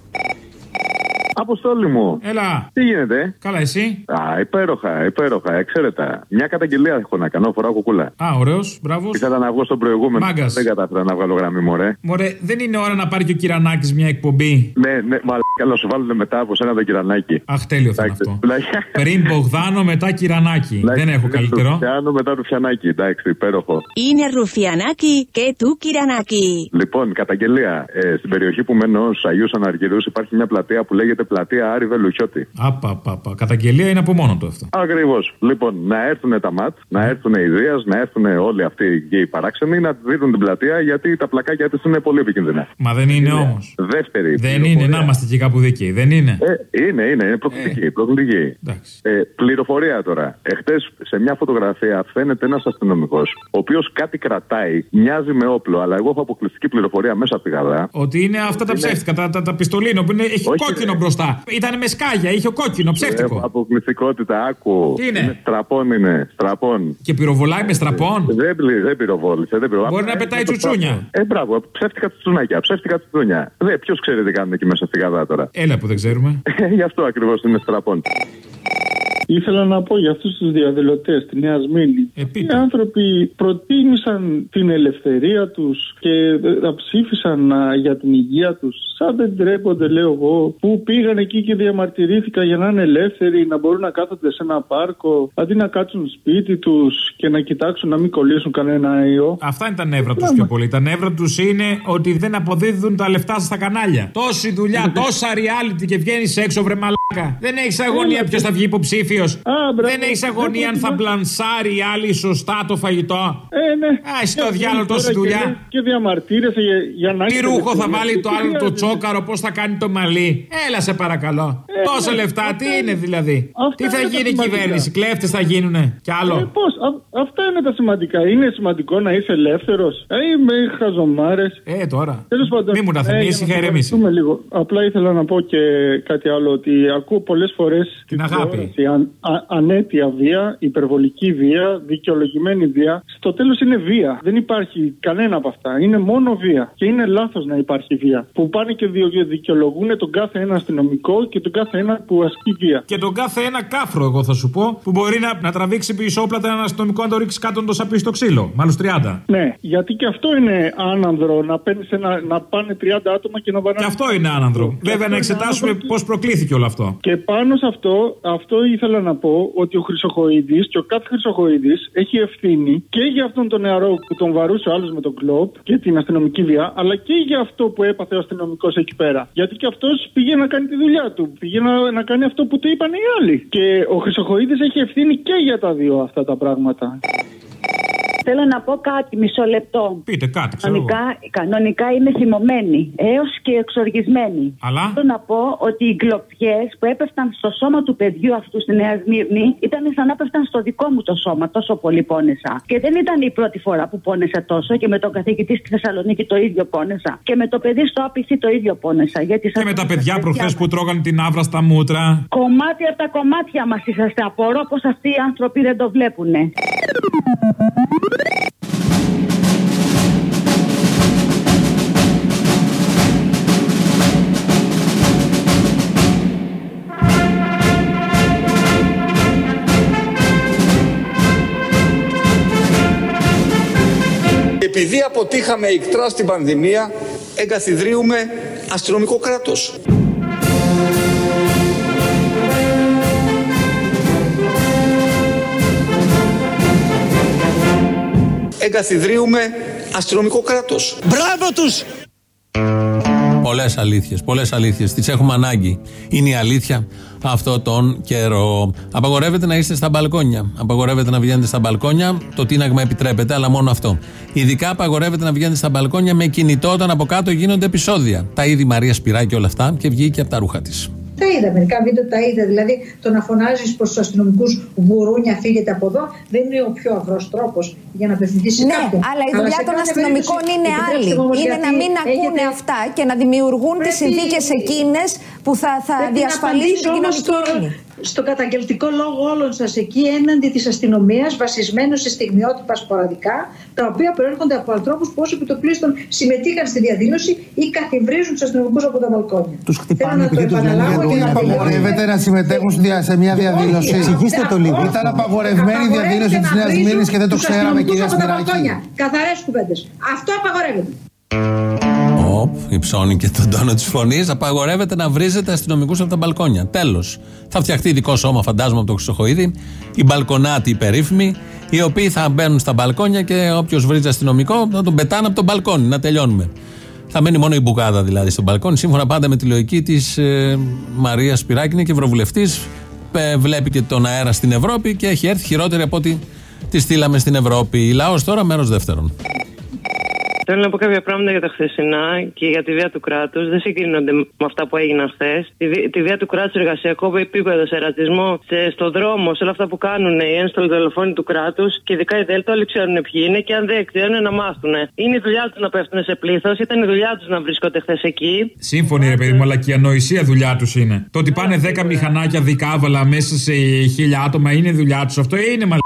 Αποστόλη μου. Έλα. Τι γίνεται; Καλά, εσύ; Α, υπέροχα, υπέροχα, εξαίρετα. Μια καταγγελία έχω να κάνω, φοράω κουκούλα. Α, ωραίος, μπράβος. Ήθελα να βγω στον προηγούμενο. Μάγκας. Δεν κατάφερα να βγάλω γραμμή, μωρέ. Μωρέ, δεν είναι ώρα να πάρει και ο Κυρανάκης μια εκπομπή; Ναι, ναι, μαλάκα να σου βάλουν μετά από σένα το κυρανάκι. Αχ, τέλειο θα είναι αυτό. Δηλαδή, Πριν Μπογδάνο, μετά Κυρανάκη. δεν έχω καλύτερο. Πιάνω μετά το φιανάκι, εντάξει, υπέροχο. Είναι Ρουφιανάκι και του Κυρανάκι. Λοιπόν, καταγγελία. Ε, στην περιοχή που μένω, στους Αγίους Αναργυρούς, υπάρχει μια πλατεία που λέγεται Πλατεία Άρη Βελουχιώτη. Απα, πα, πα. Καταγγελία είναι από μόνο του αυτό. Ακριβώς. Λοιπόν, να έρθουν τα ΜΑΤ, να έρθουν οι Δίας, να έρθουν όλοι αυτοί οι οι παράξενοι να δίνουν την πλατεία γιατί τα πλακάκια της είναι πολύ επικίνδυνα. Μα δεν είναι όμως. Δεύτερη. Δεν είναι, να είμαστε και κάπου δίκαιοι. Δεν είναι. Ε, είναι, είναι, είναι προκλητική. προκλητική. Ε, πληροφορία τώρα. Εχθές σε μια φωτογραφία φαίνεται ένας αστυνομικός, ο οποίος κάτι κρατάει, μοιάζει με όπλο, αλλά εγώ έχω αποκλειστική πληροφορία μέσα από τη γαλά. Ότι είναι αυτά τα ψεύτικα, τα, τα, τα πιστολίνο που είναι, έχει Όχι, κόκκινο ρε. μπροστά μπροστά. Ήταν με σκάγια, είχε κόκκινο, ψεύτικο. Ε, αποκλειστικότητα, άκου. Τι είναι; Στραπών είναι. Στραπών. Και πυροβολάει με στραπών; Δεν, πλη, δεν πυροβόλησε. Δεν πυροβόλησε. Μπορεί να πετάει τσουτσούνια. Ε, μπράβο, ψεύτικα τσουτσουνάκια. Ψεύτικα τσουτσούνια. Δε, ποιος ξέρει τι κάνουν εκεί μέσα στη γαδά τώρα; Έλα που δεν ξέρουμε. Γι' αυτό ακριβώς είναι στραπών. Ήθελα να πω για αυτούς τους διαδηλωτές στη Νέας Σμύρνη. Οι άνθρωποι προτίμησαν την ελευθερία τους και ε, ψήφισαν α, για την υγεία τους. Σαν δεν τρέπονται, λέω εγώ, που πήγαν εκεί και διαμαρτυρήθηκαν για να είναι ελεύθεροι, να μπορούν να κάθονται σε ένα πάρκο, αντί να κάτσουν σπίτι τους και να κοιτάξουν να μην κολλήσουν κανένα ιό. Αυτά είναι τα νεύρα τους πιο πολύ. Τα νεύρα τους είναι ότι δεν αποδίδουν τα λεφτά στα κανάλια. Τόση δουλειά, [LAUGHS] τόσα reality και βγαίνεις έξω, βρε μαλάκα. Δεν έχεις αγωνία ποιος θα βγει υποψήφιος. Δεν έχει αγωνία αν θα μπλανσάρει η άλλη σωστά το φαγητό. Ε, ναι. Α, εσύ το διάλογο τόση δουλειά. Και διαμαρτύρεσαι για, για να Τι ρούχο θα βάλει το άλλο το τσόκαρο, πώς θα κάνει το μαλλί. Έλα σε παρακαλώ. Ε, Τόσα ναι, λεφτά, τι είναι δηλαδή; Αυτά Τι θα είναι τα γίνει η σημαντικά. κυβέρνηση, κλέφτες θα γίνουνε. Κι Ε, άλλο. πώς, α- αυτά είναι τα σημαντικά. Είναι σημαντικό να είσαι ελεύθερος. Ε, είμαι χαζομάρες. Ε, τώρα. Τέλος πάντων. Μη μου τα θυμίσεις, για να είχα ηρεμήσει. σοβαρευτούμε λίγο. Απλά ήθελα να πω και κάτι άλλο. Ότι ακούω πολλές φορές. Την αγάπη. Αν, α- ανέτεια βία, υπερβολική βία, δικαιολογημένη βία. Στο τέλος είναι βία. Δεν υπάρχει κανένα από αυτά. Είναι μόνο βία. Και είναι λάθος να υπάρχει βία. Που πάνε και διο- δικαιολογούν τον κάθε ένα αστυνομικό και τον κάθε ένα που ασκεί βία. Και τον κάθε ένα κάφρο, εγώ θα σου πω, που μπορεί να, να τραβήξει πισόπλατα έναν αστυνομικό να το ρίξει κάτω να το σαπίσει στο ξύλο. Μάλλον 30. Ναι, γιατί και αυτό είναι άνανδρο να, παίρνεις ένα, να πάνε 30 άτομα και να βαράνε. Και αυτό είναι άνανδρο. Βέβαια, να εξετάσουμε πώς προκλήθηκε όλο αυτό. Και πάνω σε αυτό, αυτό ήθελα να πω ότι ο Χρυσοχοίδης και ο κάθε Χρυσοχοίδης έχει ευθύνη και για αυτόν τον νεαρό που τον βαρούσε ο άλλος με τον κλοπ και την αστυνομική βία, αλλά και για αυτό που έπαθε ο αστυνομικός εκεί πέρα. Γιατί και αυτός πήγε να κάνει τη δουλειά του. Πήγε να, να κάνει αυτό που του είπαν οι άλλοι. Και ο Χρυσοχοίδης έχει ευθύνη και για τα δύο αυτά τα πράγματα. Θέλω να πω κάτι, μισό λεπτό. Πείτε κάτι, ξέρω εγώ. Κανονικά, κανονικά είμαι θυμωμένη έως και εξοργισμένη. Αλλά; Θέλω να πω ότι οι κλοπιές που έπεφταν στο σώμα του παιδιού αυτού στη Νέα Σμύρνη ήταν σαν να έπεφταν στο δικό μου το σώμα. Τόσο πολύ πόνεσα. Και δεν ήταν η πρώτη φορά που πόνεσα τόσο και με τον καθηγητή στη Θεσσαλονίκη το ίδιο πόνεσα. Και με το παιδί στο άπηθι το ίδιο πόνεσα. Γιατί Και με τα παιδιά προχθές που τρώγαν την άβρα στα μούτρα. Κομμάτι από τα κομμάτια μας είσαστε. Απορώ πω αυτοί οι άνθρωποι δεν το βλέπουνε. Επειδή αποτύχαμε ικτρά στην πανδημία, εγκαθιδρύουμε αστυνομικό κράτος. Εγκαθιδρύουμε αστυνομικό κράτος. Μπράβο τους! Πολλές αλήθειες, πολλές αλήθειες. Τις έχουμε ανάγκη. Είναι η αλήθεια αυτό τον καιρό. Απαγορεύεται να είστε στα μπαλκόνια. Απαγορεύεται να βγαίνετε στα μπαλκόνια. Το τίναγμα επιτρέπεται, αλλά μόνο αυτό. Ειδικά απαγορεύεται να βγαίνετε στα μπαλκόνια με κινητό όταν από κάτω γίνονται επεισόδια. Τα είδη Μαρίας Σπυράκη όλα αυτά και βγήκε από τα ρούχα της. Τα είδα, μερικά βίντεο τα είδα. Δηλαδή το να φωνάζεις προς τους αστυνομικούς γουρούνια φύγετε από εδώ δεν είναι ο πιο αυρός τρόπος για να απευθυνθείς σε Ναι, κάποιον. αλλά η δουλειά σε των κάθε αστυνομικών περίπτωση, είναι επιτρέψτε άλλη. μου όμως, Είναι να γιατί μην ακούνε έχετε- αυτά και να δημιουργούν τις Πρέπει- συνθήκες εκείνες που θα, θα Πρέπει να διασφαλίσουν την απαντήσω όμως κοινωνική στο- ειρήνη. Στο καταγγελτικό λόγο όλων σας εκεί έναντι της αστυνομίας βασισμένος σε στιγμιότυπα σποραδικά, τα οποία προέρχονται από ανθρώπους που όσο επιτοπλίστων συμμετείχαν στη διαδήλωση ή καθιβρίζουν τους αστυνομικούς από τα μπαλκόνια. Τους Πάνε επειδή τους λένε γιατί απαγορεύεται να συμμετέχουν στη δια- σε μια διαδήλωση. Εξηγήστε το λίγο. Ήταν απαγορευμένη η διαδήλωση της Νέας Μήνης και δεν το ξέραμε, κυρία Σπυράκη. Καθαρές κουβέντες. Αυτό απαγορεύεται. Οπ, υψώνει και τον τόνο της φωνής. Απαγορεύεται να βρίζετε αστυνομικούς από τα μπαλκόνια. Τέλος. Θα φτιαχτεί ειδικό σώμα, φαντάζομαι, από το Χρυσοχοίδη. Οι μπαλκονάτοι οι περίφημοι, οι οποίοι θα μπαίνουν στα μπαλκόνια και όποιος βρίζει αστυνομικό θα τον πετάνε από τον μπαλκόνι. Να τελειώνουμε. Θα μένει μόνο η μπουκάδα δηλαδή στο μπαλκόνι, σύμφωνα πάντα με τη λογική της ε, Μαρίας Σπυράκη. Είναι και ευρωβουλευτής. Βλέπει και τον αέρα στην Ευρώπη και έχει έρθει χειρότερη από ό,τι τη στείλαμε στην Ευρώπη. Λαός τώρα, μέρος δεύτερον. Θέλω να πω κάποια πράγματα για τα χθεσινά και για τη βία του κράτους. Δεν συγκρίνονται με αυτά που έγιναν χθες. Τη, βία- τη βία του κράτους, εργασιακό επίπεδο, σε ρατσισμό, σε, στο δρόμο, σε όλα αυτά που κάνουν οι ένστολοι δολοφόνοι του κράτους και ειδικά οι Δέλτα, όλοι ξέρουν ποιοι είναι και αν δεν ξέρουν να μάθουν. Είναι η δουλειά τους να πέφτουν σε πλήθος, ήταν η δουλειά τους να βρίσκονται χθες εκεί. Σύμφωνοι, ρε παιδί μου, αλλά και η ανοησία δουλειά τους είναι. Το ότι πάνε 10 μηχανάκια δικάβαλα μέσα σε χίλια άτομα είναι δουλειά τους. Αυτό είναι μαλακία.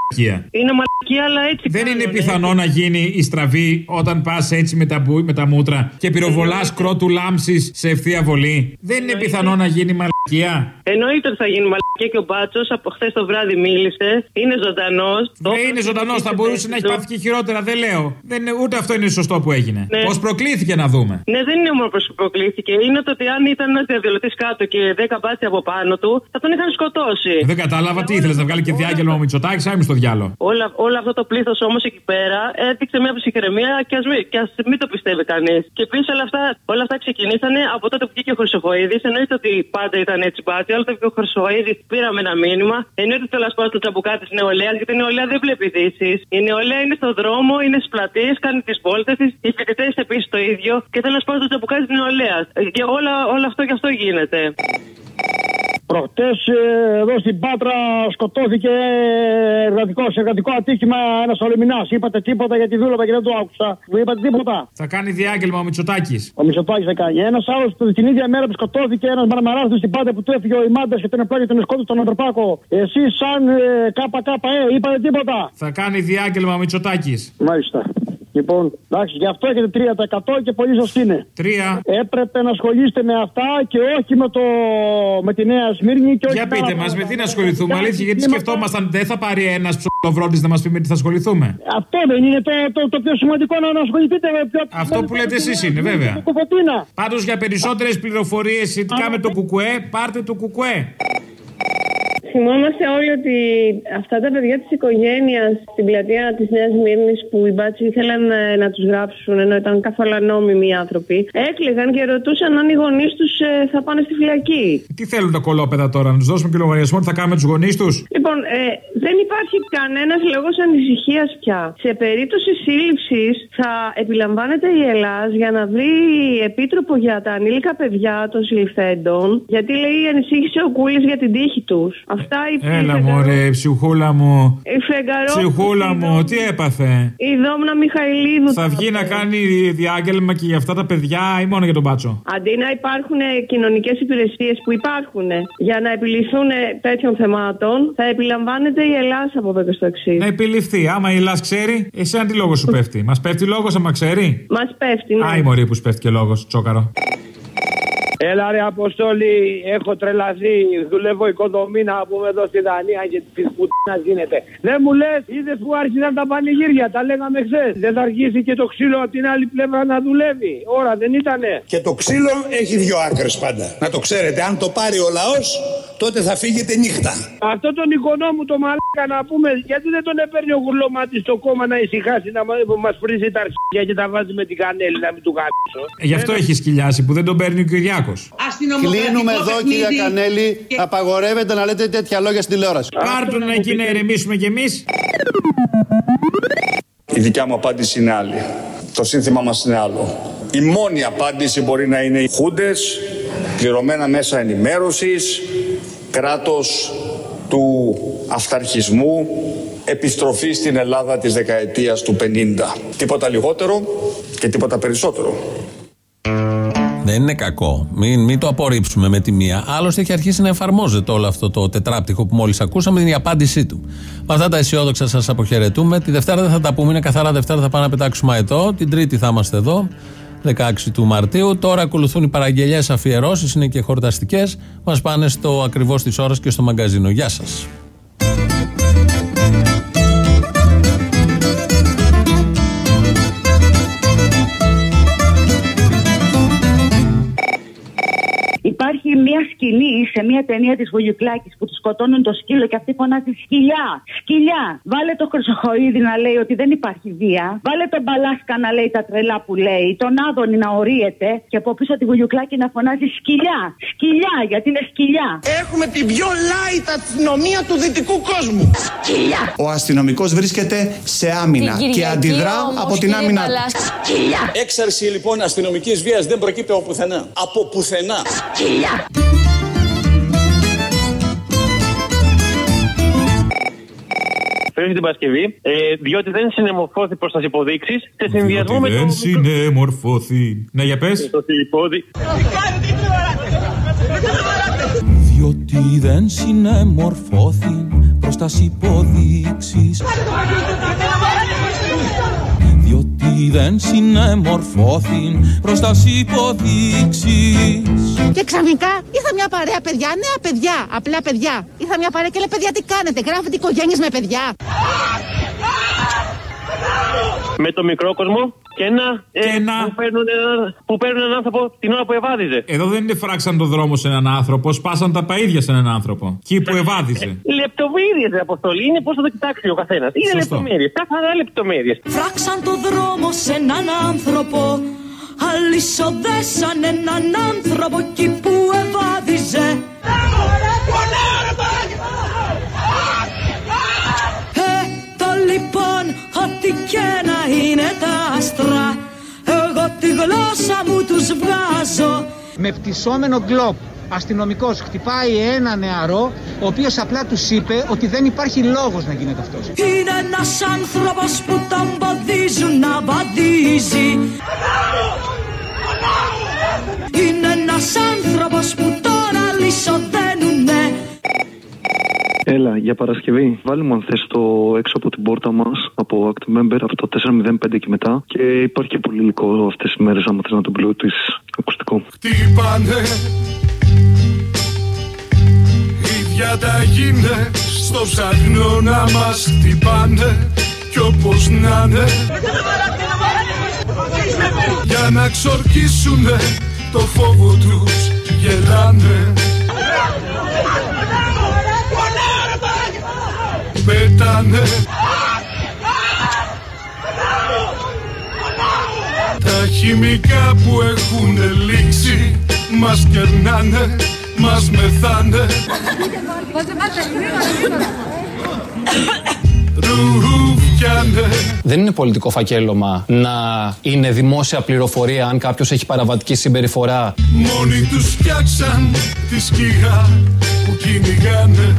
Είναι μαλακία, αλλά έτσι. Δεν είναι πιθανό να γίνει η στραβή όταν πας έτσι με τα, μπου- με τα μούτρα και πυροβολάς κρότου λάμψη σε ευθεία βολή. Δεν είναι πιθανό να γίνει μαλακία. Εννοείται ότι θα γίνει μαλακία και ο Μπάτσος από χθες το βράδυ μίλησε. Είναι ζωντανός. Δεν είναι ζωντανός, θα μπορούσε να έχει πάθει και χειρότερα, δεν λέω. Δεν είναι, ούτε αυτό είναι σωστό που έγινε. Ναι. Πώς προκλήθηκε να δούμε. Ναι, δεν είναι μόνο που προκλήθηκε. Είναι το ότι αν ήταν ένας διαδηλωτή κάτω και 10 μπάτσια από πάνω του, θα τον είχαν σκοτώσει. Δεν κατάλαβα τι ήθελες να βγάλει και διάγγελμα ο Μητσοτάκης, άμει στο διάλογο. Όλα, όλο αυτό το πλήθος όμως εκεί πέρα έδειξε μια ψυχραιμία και ας μην, και ας μην το πιστεύει κανείς. Και επίσης όλα αυτά, όλα αυτά ξεκινήσανε από τότε που βγήκε ο Χρυσοχοίδης. Εννοείται ότι πάντα ήταν έτσι μπάτσια. Όλα το βγήκε ο Χρυσοχοίδης πήραμε ένα μήνυμα. Εννοείται ότι θέλω να σπάω στο τσαμπουκά της νεολαίας γιατί η νεολαία δεν βλέπει ειδήσεις. Η νεολαία είναι στον δρόμο, είναι στις πλατείες, κάνει τις βόλτες της. Οι φοιτητές επίσης το ίδιο. Και θέλω να σπάω στο τσαμπουκά της νεολαίας. Και όλα, όλο αυτό και αυτό γίνεται. Προχτές εδώ στην Πάτρα σκοτώθηκε εργατικός, σε εργατικό ατύχημα ένας ολεμινά. Είπατε τίποτα γιατί δούλευα και δεν το άκουσα. Δεν είπατε τίποτα. Θα κάνει διάγγελμα ο Μητσοτάκης. Ο Μητσοτάκης θα κάνει. Ένας άλλος την ίδια μέρα που σκοτώθηκε ένας μαρμαράδο στην Πάτρα που του έφυγε ο Ιμάντας και τον επλάγει τον σκότωσε τον Ανθρωπάκο. Εσεί, σαν ε, ΚΚΕ, είπατε τίποτα. Θα κάνει διάγγελμα ο Μητσοτάκης. Μάλιστα. Λοιπόν, εντάξει, γι' αυτό έχετε 3% και πολύ σα είναι. Τρία. Έπρεπε να ασχολείστε με αυτά και όχι με, το, με τη Νέα Σμύρνη και όχι Για με τα πείτε άλλα μας, με πράγματα. τι να ασχοληθούμε. Εντάξει, Αλήθεια, γιατί κλίματα- σκεφτόμασταν δεν θα πάρει ένας ψολοβρόντη να μας πει με τι θα ασχοληθούμε. Αυτό δεν είναι το, το, το πιο σημαντικό να να ασχοληθείτε με πιο. Αυτό που λέτε εσείς είναι, βέβαια. Κουκοτίνα. Πάντω για περισσότερε πληροφορίε σχετικά με το κουκουέ, πάρτε το κουκουέ. Θυμόμαστε όλοι ότι αυτά τα παιδιά της οικογένειας στην πλατεία της Νέας Μύρνης που οι μπάτσοι ήθελαν ε, να τους γράψουν ενώ ήταν καθόλου ανώμιμοι οι άνθρωποι, έκλαιγαν και ρωτούσαν αν οι γονείς τους θα πάνε στη φυλακή. Τι θέλουν τα κολόπεδα τώρα, να τους δώσουμε και λογαριασμό τι θα κάνουμε τους γονείς τους; Λοιπόν, ε, δεν υπάρχει κανένας λόγος ανησυχίας πια. Σε περίπτωση σύλληψης θα επιλαμβάνεται η Ελλάδα για να βρει επίτροπο για τα ανήλικα παιδιά των συλληφθέντων, γιατί λέει ανησύχησε ο Κούλης για την τύχη τους. Αυτά η Έλα μωρέ, ψυχούλα μου. η Φεγγαρό. Ψυχούλα μου, τι έπαθε; Η Δόμνα Μιχαηλίδου. Θα βγει να κάνει διάγγελμα και για αυτά τα παιδιά ή μόνο για τον μπάτσο. Αντί να υπάρχουν κοινωνικές υπηρεσίες που υπάρχουν για να επιληθούν τέτοιων θεμάτων, θα επιλαμβάνεται η Ελλάδα από εδώ και στο εξής. Να επιληφθεί. Άμα η Ελλάς ξέρει, εσένα τι λόγος σου πέφτει. Μας πέφτει λόγος άμα ξέρει; Μας πέφτει, ναι. Α, η μωρή που σου πέφτει και λόγος, τσόκαρο. Έλα ρε Αποστόλη, έχω τρελαθεί. Δουλεύω οικοδομή να πούμε εδώ στη Δανία και της πουτίνα γίνεται. Δεν μου λες, είδες που άρχισαν τα πανηγύρια, τα λέγαμε χθες. Δεν θα αρχίσει και το ξύλο από την άλλη πλευρά να δουλεύει. Ώρα δεν ήτανε. Και το ξύλο έχει δύο άκρες πάντα. Να το ξέρετε, αν το πάρει ο λαός, τότε θα φύγετε νύχτα. Αυτό τον οικονόμου το μαλάκα να πούμε, γιατί δεν τον έπαιρνε ο γουρλωμάτι στο κόμμα να ησυχάσει να μα βρίζει τα αρχίδια και τα βάζει με την κανέλη να μην του γάμισω. Ε, Γι' αυτό έχει σκυλιάσει που δεν τον παίρνει ο Κυριάκος. Κλείνουμε εδώ, κυρία Κανέλη. Απαγορεύεται να λέτε τέτοια λόγια στην τηλεόραση. Πάρτον εκεί να ηρεμήσουμε κι εμείς. Η δικιά μου απάντηση είναι άλλη. Το σύνθημα μας είναι άλλο. Η μόνη απάντηση μπορεί να είναι οι χούντες, πληρωμένα μέσα ενημέρωσης, κράτος του αυταρχισμού, επιστροφή στην Ελλάδα της δεκαετίας του 50. Τίποτα λιγότερο και τίποτα περισσότερο. Δεν είναι κακό. Μην, μην το απορρίψουμε με τη μία. Άλλωστε έχει αρχίσει να εφαρμόζεται όλο αυτό το τετράπτυχο που μόλις ακούσαμε, είναι η απάντησή του. Με αυτά τα αισιόδοξα σας αποχαιρετούμε. Τη Δευτέρα δεν θα τα πούμε, είναι καθαρά Δευτέρα, θα πάμε να πετάξουμε εδώ. Την Τρίτη θα είμαστε εδώ, 16 του Μαρτίου. Τώρα ακολουθούν οι παραγγελίε αφιερώσεις, είναι και χορταστικές. Μας πάνε στο ακριβώς της ώρας και στο μαγκαζίνο. Γεια σας. Υπάρχει υπάρχει μια σκηνή σε μια ταινία της Βουγιουκλάκης που τους σκοτώνουν το σκύλο και αυτή φωνάζει σκυλιά. Σκυλιά. Βάλε το Χρυσοχοίδη να λέει ότι δεν υπάρχει βία. Βάλε τον Μπαλάσκα να λέει τα τρελά που λέει. Τον Άδωνη να ορίεται και από πίσω τη Βουγιουκλάκη να φωνάζει σκυλιά. Σκυλιά γιατί είναι σκυλιά. Έχουμε την πιο light αστυνομία του δυτικού κόσμου. Σκυλιά. Ο αστυνομικός βρίσκεται σε άμυνα Την και Κυριακή αντιδρά όμως, από την κύριε άμυνα. Παλάσκα. Σκυλιά. Έξαρση λοιπόν αστυνομικής βίας δεν προκύπτει από πουθενά. Από πουθενά. Σκυλιά. Πριν την Παρασκευή, ε, διότι δεν συνεμορφώθη προς τις υποδείξεις, σε συνδυασμό με Δεν το. συνεμορφώθη. Ναι, για πες. Το υπόδει. Διότι δεν συνεμορφώθη προς τας υποδείξεις Διότι δεν συνεμορφώθη προς τας υποδείξεις Και ξαφνικά ήρθα μια παρέα παιδιά, νέα παιδιά, απλά παιδιά. Ήρθα μια παρέα και λέει παιδιά τι κάνετε, γράφετε οικογένειες με παιδιά. Με το μικρό κόσμο και ένα. ε, Που, παίρνουν ένα, που παίρνουν έναν άνθρωπο την ώρα που ευάδιζε. Εδώ δεν είναι φράξαν το δρόμο σε έναν άνθρωπο, σπάσαν τα παΐδια σε έναν άνθρωπο. Εκεί που ευάδιζε. Λεπτομέρειες, ρε Αποστολή, είναι πώς θα το κοιτάξει ο καθένας. Είναι Σωστό. λεπτομέρειες. Καθαρά λεπτομέρειες. Φράξαν το δρόμο σε έναν άνθρωπο Αλυσοδέσαν έναν άνθρωπο εκεί που ευάδιζε Ε, το λοιπόν ό,τι και να είναι τα άστρα Εγώ τη γλώσσα μου τους βγάζω Με πτυσσόμενο γκλόπ αστυνομικός χτυπάει ένα νεαρό ο οποίος απλά τους είπε ότι δεν υπάρχει λόγος να γίνεται αυτός. Είναι ένας άνθρωπος που τον εμποδίζουν να βαδίζει Είναι ένας άνθρωπος που τον αλυσοδένουνε Έλα, για Παρασκευή. Βάλει μου αν θες το έξω από την πόρτα μας από Act Member από το 405 και μετά. Και υπάρχει και πολύ υλικό αυτές τις μέρες, άμα θες να τον πλούτης ακουστικό. Χτύπανε Η διαταγή είναι στο ψαχνό να μας χτυπάνε Κι όπως να είναι Για να ξορκίσουνε το φόβο τους γελάνε Πέτανε. Τα χημικά που έχουν λήξει Μας κερνάνε, μας μεθάνε. Ρουφιάνε. Δεν είναι πολιτικό φακέλωμα να είναι δημόσια πληροφορία αν κάποιος έχει παραβατική συμπεριφορά. Μόνοι τους φτιάξαν τη σκιά που κυνηγάνε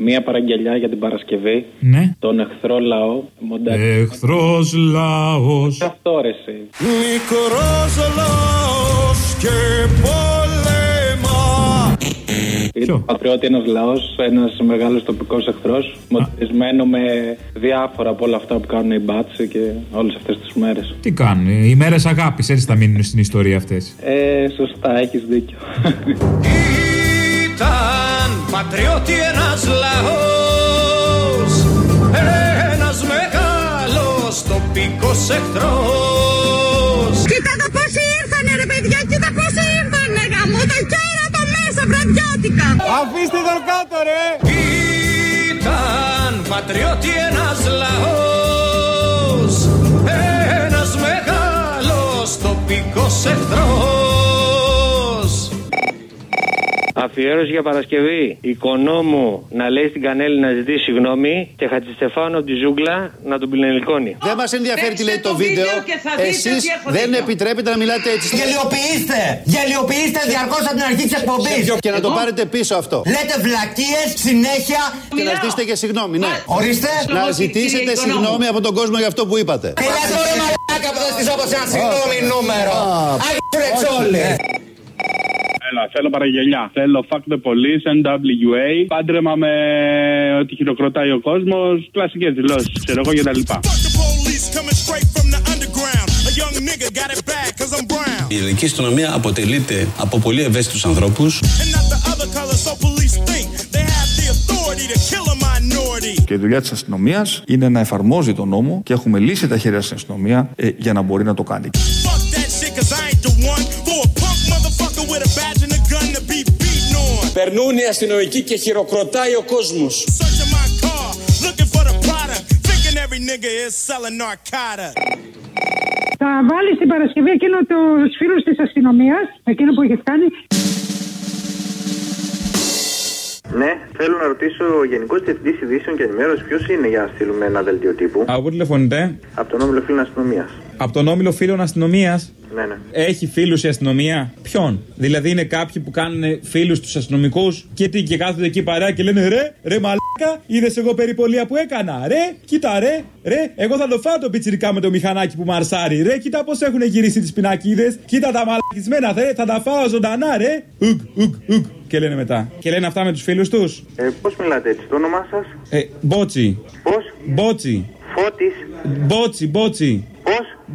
Μία παραγγελιά για την Παρασκευή. Ναι. Τον εχθρό λαό. Μοντέρ. Εχθρός λαός. Αυτό ρε εσύ. Μικρός λαός και πόλεμα Είναι πατριώτη ένας λαός, ένας μεγάλος τοπικός εχθρός. Μοντισμένο με διάφορα από όλα αυτά που κάνουν οι μπάτσι και όλες αυτές τις μέρες. Τι κάνουν, οι μέρες αγάπης, έτσι θα μείνουν στην ιστορία αυτές. Ε, σωστά, έχεις δίκιο. Ήταν πατριώτη ένας λαός. Ένας μεγάλος τοπικός εχθρός. Κοίτα το πόσοι ήρθανε ρε παιδιά, κοίτα πόσοι ήρθανε γαμώ το κέρα το μέσα βραδιώτικα. Αφήστε τον κάτω ρε. Ήταν πατριώτη ένας λαός. Ένας μεγάλος τοπικός εχθρός Αφιέρωση για Παρασκευή. Οικονόμου να λέει στην Κανέλη να ζητήσει συγγνώμη και Χατζηστεφάνου από τη ζούγκλα να τον πινελικώνει. Δεν μας ενδιαφέρει τι λέει το βίντεο. Εσείς δεν επιτρέπετε να μιλάτε έτσι. Γελιοποιήστε! Γελιοποιήστε διαρκώς από την αρχή της εκπομπής! Και να το πάρετε πίσω αυτό. Λέτε βλακίες συνέχεια. Και να ζητήσετε και συγγνώμη, ναι. Ορίστε. Να ζητήσετε συγγνώμη από τον κόσμο για αυτό που είπατε. Τι λέτε ρε μαλάκα που δεν στήσω όπως ένα συγγνώμη νούμερο. Άγιε όλοι. Έλα, θέλω παραγγελιά. Θέλω fuck the police, NWA, πάντρεμα με ότι χειροκροτάει ο κόσμος, κλασικές δηλώσεις, ξέρω εγώ κτλ. Η ελληνική αστυνομία αποτελείται από πολύ ευαίσθητους ανθρώπους Και η δουλειά της αστυνομίας είναι να εφαρμόζει τον νόμο και έχουμε λύσει τα χέρια στην αστυνομία ε, για να μπορεί να το κάνει. Περνούν οι αστυνομικοί και χειροκροτάει ο κόσμος. Searching my car, looking for the product. Thinking every nigga is selling narcotics. Θα βάλεις την Παρασκευή εκείνο τους φίλους της αστυνομίας, εκείνο που έχει κάνει. Ναι, θέλω να ρωτήσω ο Γενικός Διευθυντής Ειδήσεων και Ενημέρωση ποιος είναι για να στείλουμε ένα δελτίο τύπου. Από πού τηλεφωνείτε; Από τον όμιλο φίλων αστυνομίας. Από τον όμιλο φίλων αστυνομίας. Ναι, ναι. Έχει φίλους η αστυνομία; Ποιον; Δηλαδή είναι κάποιοι που κάνουν φίλους τους αστυνομικούς και τι και κάθονται εκεί παρέα και λένε ρε, ρε μαλάκα, είδες εγώ περιπολία που έκανα. Ρε, κοίτα ρε, ρε, εγώ θα το φάω το πιτσιρικά με το μηχανάκι που μαρσάρει. Ρε, κοίτα πώς έχουν γυρίσει τις πινακίδες. Κοίτα τα μαλακισμένα, ρε, θα τα φάω ζωντανά, ρε. Ουκ, ουκ, ουκ. Και λένε μετά. Και λένε αυτά με τους φίλους τους. Ε, Πώς μιλάτε έτσι, το όνομά σας; Ε, μπότσι. Πώς; Μπότσι. Φώτης. Μπότσι, μπότσι.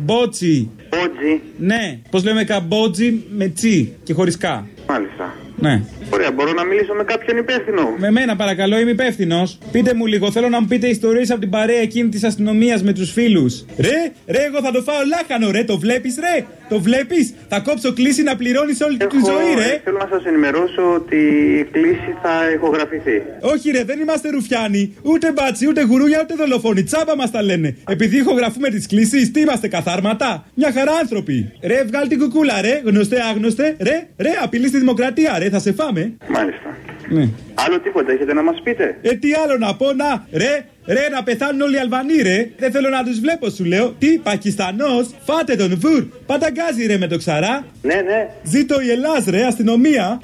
Πώ; Μπότσι. Μπότζι. Ναι, πώς λέμε καμπότζι με τσι και χωρίς κα. Μάλιστα. Ναι. Ωραία, μπορώ να μιλήσω με κάποιον υπεύθυνο. Με μένα παρακαλώ, είμαι υπεύθυνος. Πείτε μου λίγο, θέλω να μου πείτε ιστορίες από την παρέα εκείνη της αστυνομίας με τους φίλους. Ρε, ρε, εγώ θα το φάω λάχανο, ρε, το βλέπεις, ρε; Το βλέπεις; Θα κόψω κλίση να πληρώνεις όλη τη ζωή, ρε; ε, Θέλω να σας ενημερώσω ότι η κλήση θα ηχογραφηθεί. Όχι, ρε, δεν είμαστε ρουφιάνοι. Ούτε μπάτσι, ούτε γουρούνια, ούτε δολοφόνοι. Τσάμπα μας τα λένε. Επειδή ηχογραφούμε τις κλήσει, τι είμαστε καθάρματα; Μια χαρά άνθρωποι. Ρε, βγάλ την κουκούλα, ρε. Γνωστέ, άγνωστε. Ρε, ρε, απειλή στη δημοκρατία, ρε. Θα σε φάμε. Μάλιστα. Ναι. Άλλο τίποτα έχετε να μας πείτε; Ε, τι άλλο να πω, να, ρε, ρε, να πεθάνουν όλοι οι Αλβανοί, ρε. Δεν θέλω να τους βλέπω, σου λέω. Τι, Πακιστανός, φάτε τον βουρ. Παταγκάζει, ρε, με το ξαρά. Ναι, ναι. Ζήτω η Ελλάς, ρε, αστυνομία.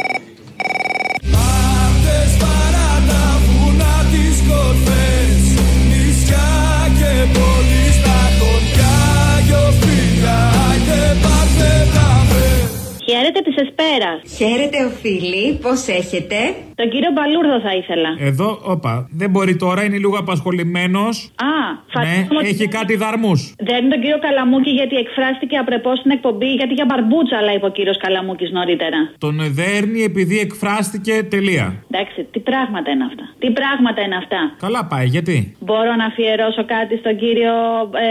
Αυτές παρά τα βουνά τις κορφές Νησιά και πόλη στα χωριά Γιο φίλια και πάρτε τα Χαίρετε τη Εσπέρα. Χαίρετε, οφείλει. Πώς έχετε; Τον κύριο Μπαλούρδο θα ήθελα. Εδώ, όπα, δεν μπορεί τώρα, είναι λίγο απασχολημένος. Α, Ναι, φαντάζομαι ότι έχει κάτι δαρμούς. Δεν είναι τον κύριο Καλαμούκη γιατί εκφράστηκε απρεπώς στην εκπομπή γιατί για μπαρμπούτσα, αλλά είπε ο κύριος Καλαμούκης νωρίτερα. Τον δέρνει επειδή εκφράστηκε τελεία. Εντάξει, τι πράγματα είναι αυτά. Τι πράγματα είναι αυτά. Καλά πάει, γιατί; Μπορώ να αφιερώσω κάτι στον κύριο. Ε,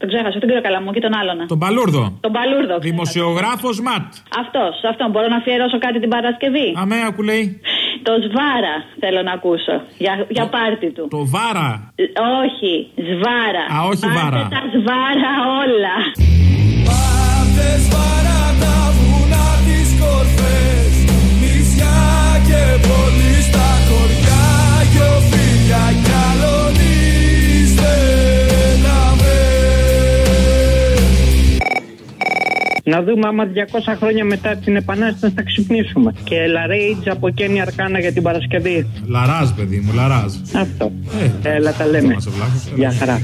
τον ξέχασα, τον κύριο Καλαμούκη, τον άλλον. Τον Παλούρδο. Τον Παλούρδο. Δημοσιογράφος ματ. Αυτός, αυτόν. Μπορώ να αφιερώσω κάτι την Παρασκευή; Αμέ, ακού λέει. Το Σβάρα θέλω να ακούσω. Για, για πάρτι του. Το βάρα. Ε, Όχι, Σβάρα. Α, όχι Πάρτε βάρα. τα Σβάρα όλα. Αυτές παρά τα βουνά τις κορφές Νησιά και πόλη στα χωριά Γιο φίλια κι άλλον Να δούμε άμα 200 χρόνια μετά την επανάσταση θα ξυπνήσουμε. Και λαρέιτζ από Κένι Αρκάνα για την Παρασκευή. Λαράζ, παιδί μου, λαράζ. Αυτό. Ε, Έλα, τα λέμε. Γεια χαρά.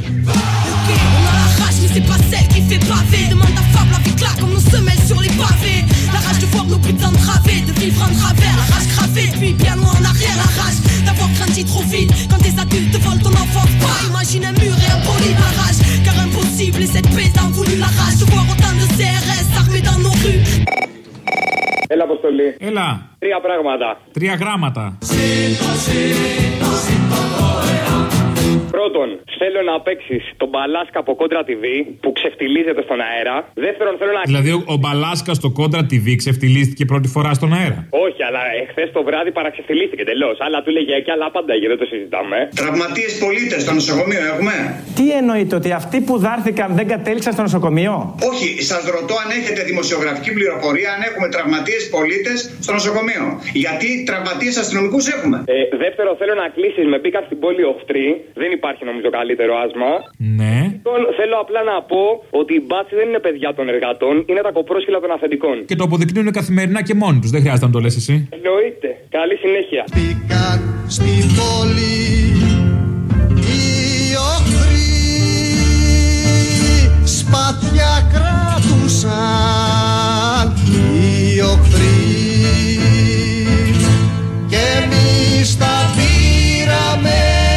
Έλα, Αποστολή. Έλα. Τρία πράγματα. Τρία γράμματα. Πρώτον, θέλω να παίξει τον Μπαλάσκα από κόντρα TV που ξεφτιλίζεται στον αέρα. Δεύτερον, θέλω να. Δηλαδή, ο, ο Μπαλάσκα στο κόντρα TV ξεφτυλίστηκε πρώτη φορά στον αέρα. Όχι, αλλά εχθές το βράδυ παραξεφτιλίστηκε τελώς. Άλλα του λέγε εκεί, άλλα πάντα εκεί, δεν το συζητάμε. Τραυματίες πολίτες στο νοσοκομείο έχουμε. Τι εννοείτε, ότι αυτοί που δάρθηκαν δεν κατέληξαν στο νοσοκομείο; Όχι, σας ρωτώ αν έχετε δημοσιογραφική πληροφορία αν έχουμε τραυματίες πολίτες στο νοσοκομείο. Γιατί τραυματίες αστυνομικούς έχουμε; Ε, δεύτερο, θέλω να κλείσεις με μπήκα στην πόλη οχτρή. Δεν υπάρχει νομίζω καλύτερο άσμα. Ναι. Λοιπόν, θέλω απλά να πω ότι οι μπάτσι δεν είναι παιδιά των εργατών, είναι τα κοπρόσκυλα των αφεντικών. Και το αποδεικνύουν καθημερινά και μόνοι τους. Δεν χρειάζεται να το λες εσύ. Εννοείται. Καλή συνέχεια. Στην πόλη οι οχθροί σπαθιά κράτουσαν οι οχθροί και εμείς τα πήραμε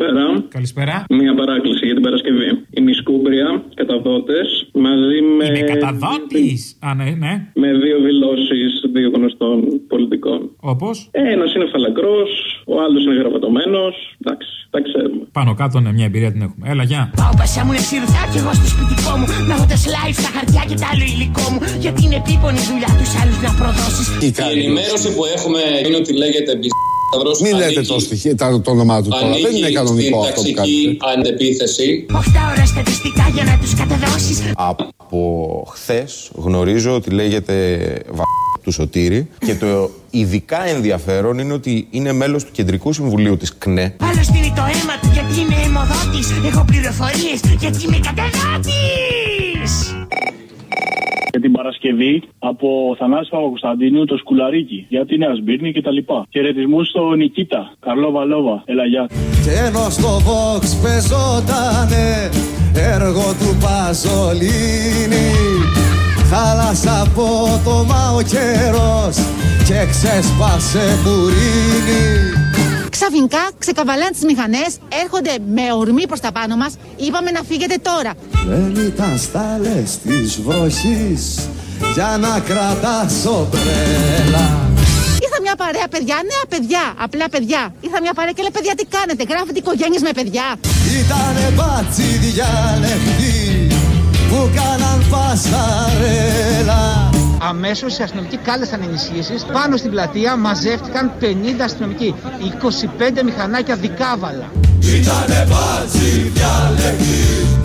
Καλησπέρα. Καλησπέρα. Μία παράκληση για την Παρασκευή. Η Μισκούμπρια, καταδότες, μαζί με. Είναι καταδότης. Α, ναι, ναι. Με δύο δηλώσεις δύο γνωστών πολιτικών. Όπως; Ένας είναι φαλακρός, ο άλλος είναι γραβατωμένο. Εντάξει, τα ξέρουμε. Πάνω κάτω, ναι, μια εμπειρία την έχουμε. Έλα, γεια. Πάω πασιά μου είναι ψηρουθά κι εγώ στο σπιτικό μου Να έχω τα live στα χαρτιά και τα άλλο υλικό μου Γιατί είναι επίπονη δουλειά τους άλλους να προδώσεις Η ενημέρωση που έχουμε είναι ότι λέγεται Μπισταύρος Μην λέτε το, στοιχείο, το, το όνομά του τώρα. Δεν είναι κανονικό στην αυτό που ταξική κάνετε. αντεπίθεση. 8 ώρα στατιστικά για να τους καταδώσεις Από χθες γνωρίζω ότι λέγεται βα... του Σωτήρη και το ειδικά ενδιαφέρον είναι ότι είναι μέλος του Κεντρικού Συμβουλίου της ΚΝΕ. Άλλο στείλει το αίμα του γιατί είμαι αιμοδότης Έχω πληροφορίες γιατί είμαι καταδότης Για την Παρασκευή από Θανάση Παπακοσταντίνου το σκουλαρίκι για τη Νέα Σμπύρνη κτλ. Χαιρετισμούς στο Νικήτα. Καρλό Βαλόβα. Έλα, γεια. Και ενώ στο Vox πεζότανε έργο του Παζολίνη Χάλασε από το μα ο καιρός και ξέσπασε μπουρίνι Ξαφνικά ξεκαβαλάνε τις μηχανές, έρχονται με ορμή προς τα πάνω μας. Είπαμε να φύγετε τώρα. Δεν ήταν στάλες της βροχής για να κρατάς ομπρέλα Ήρθα μια παρέα παιδιά, νέα παιδιά, απλά παιδιά. Ήρθα μια παρέα και λέει παιδιά τι κάνετε, γράφετε οικογένειες με παιδιά. Ήτανε μπάτσι διάλεκτοι που κάναν πασαρέλα Αμέσως οι αστυνομικοί κάλεσαν ενισχύσεις. Πάνω στην πλατεία μαζεύτηκαν 50 αστυνομικοί. 25 μηχανάκια δικάβαλα. Ήτανε μπάτσι διάλεκτοι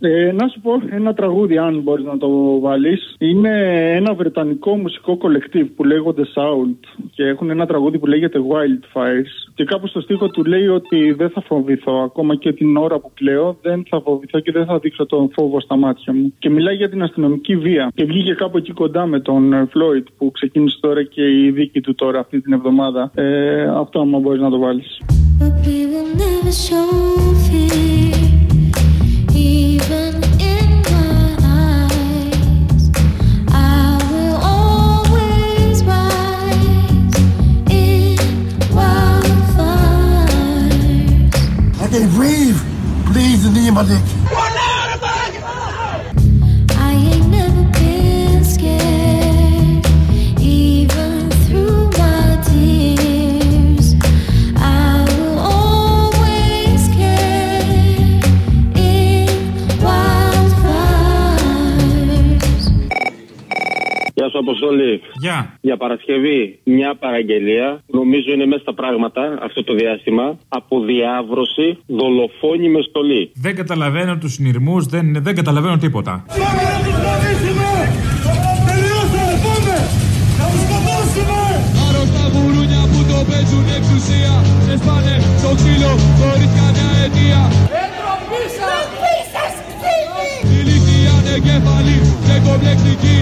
Ε, να σου πω ένα τραγούδι, αν μπορείς να το βάλεις. Είναι ένα βρετανικό μουσικό κολεκτίβ που λέγονται Sound και έχουν ένα τραγούδι που λέγεται Wildfires. Και κάπου στο στίχο του λέει ότι δεν θα φοβηθώ. Ακόμα και την ώρα που κλαίω, δεν θα φοβηθώ και δεν θα δείξω τον φόβο στα μάτια μου. Και μιλάει για την αστυνομική βία. Και βγήκε κάπου εκεί κοντά με τον ε, Floyd που ξεκίνησε τώρα και η δίκη του τώρα αυτή την εβδομάδα. Ε, αυτό, άμα μπορείς να το βάλεις. But we will never show fear I breathe. Please, the name of σου, Αποστολή. Γεια. Για Παρασκευή, μια παραγγελία. Νομίζω είναι μέσα στα πράγματα αυτό το διάστημα. Από διάβρωση, δολοφόνη με στολή. Δεν καταλαβαίνω τους συνειρμούς, δεν, δεν καταλαβαίνω τίποτα. Άρρωστα βουρούνια που το παίζουν εξουσία Σε σπάνε στο ξύλο χωρίς καμιά αιτία Εντροπή σας Ηλικία ανεκέφαλη και κομπλεξική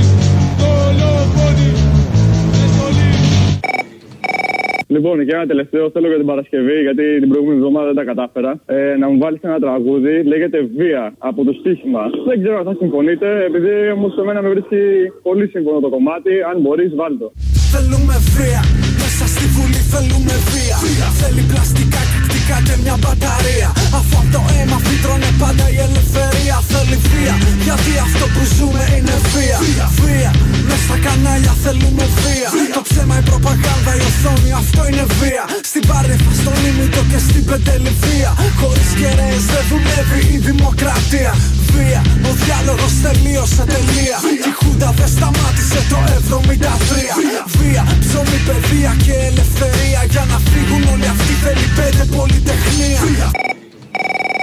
Λοιπόν, και ένα τελευταίο θέλω για την Παρασκευή, γιατί την προηγούμενη εβδομάδα δεν τα κατάφερα. Ε, να μου βάλεις ένα τραγούδι, λέγεται Βία από το στοίχημα. Δεν ξέρω αν θα συμφωνείτε, επειδή όμως σε μένα με βρίσκει πολύ σύμφωνο το κομμάτι. Αν μπορείς, βάλει το. Θέλουμε βία Μέσα στη βουλή θέλουμε βία Θέλει πλαστικά κυκτικά και μια μπαταρία. Αφού από το αίμα φύτρωνε πάντα η ελευθερία. Θέλει βία. Γιατί αυτό που ζούμε είναι βία. Βία. Μες στα κανάλια θέλουμε βία. Το ψέμα η προπαγάνδα η οθόνη αυτό είναι βία. Στην Πάρνηθα, στον Ήμιτο και στην Πεντεληφία Χωρίς κεραίες δεν δουλεύει η δημοκρατία. Βία. Ο διάλογος τελείωσε τελεία. Και η Χούντα δεν σταμάτησε το 73 Βία, ψωμί, παιδεία και ελευθερία. Για να φύγουν όλοι αυτοί θέλει πέντε Καλλιτεχνία.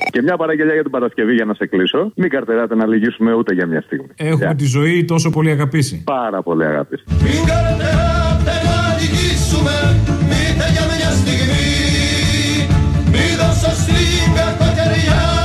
Και μια παραγγελιά για την Παρασκευή για να σε κλείσω. Μην καρτεράτε να λυγίσουμε ούτε για μια στιγμή. Έχουμε yeah. τη ζωή τόσο πολύ αγαπήσει. Πάρα πολύ αγαπήσει. Μην καρτεράτε να λυγίσουμε μην για μια στιγμή. Μην δώσω στην κακοκαιριά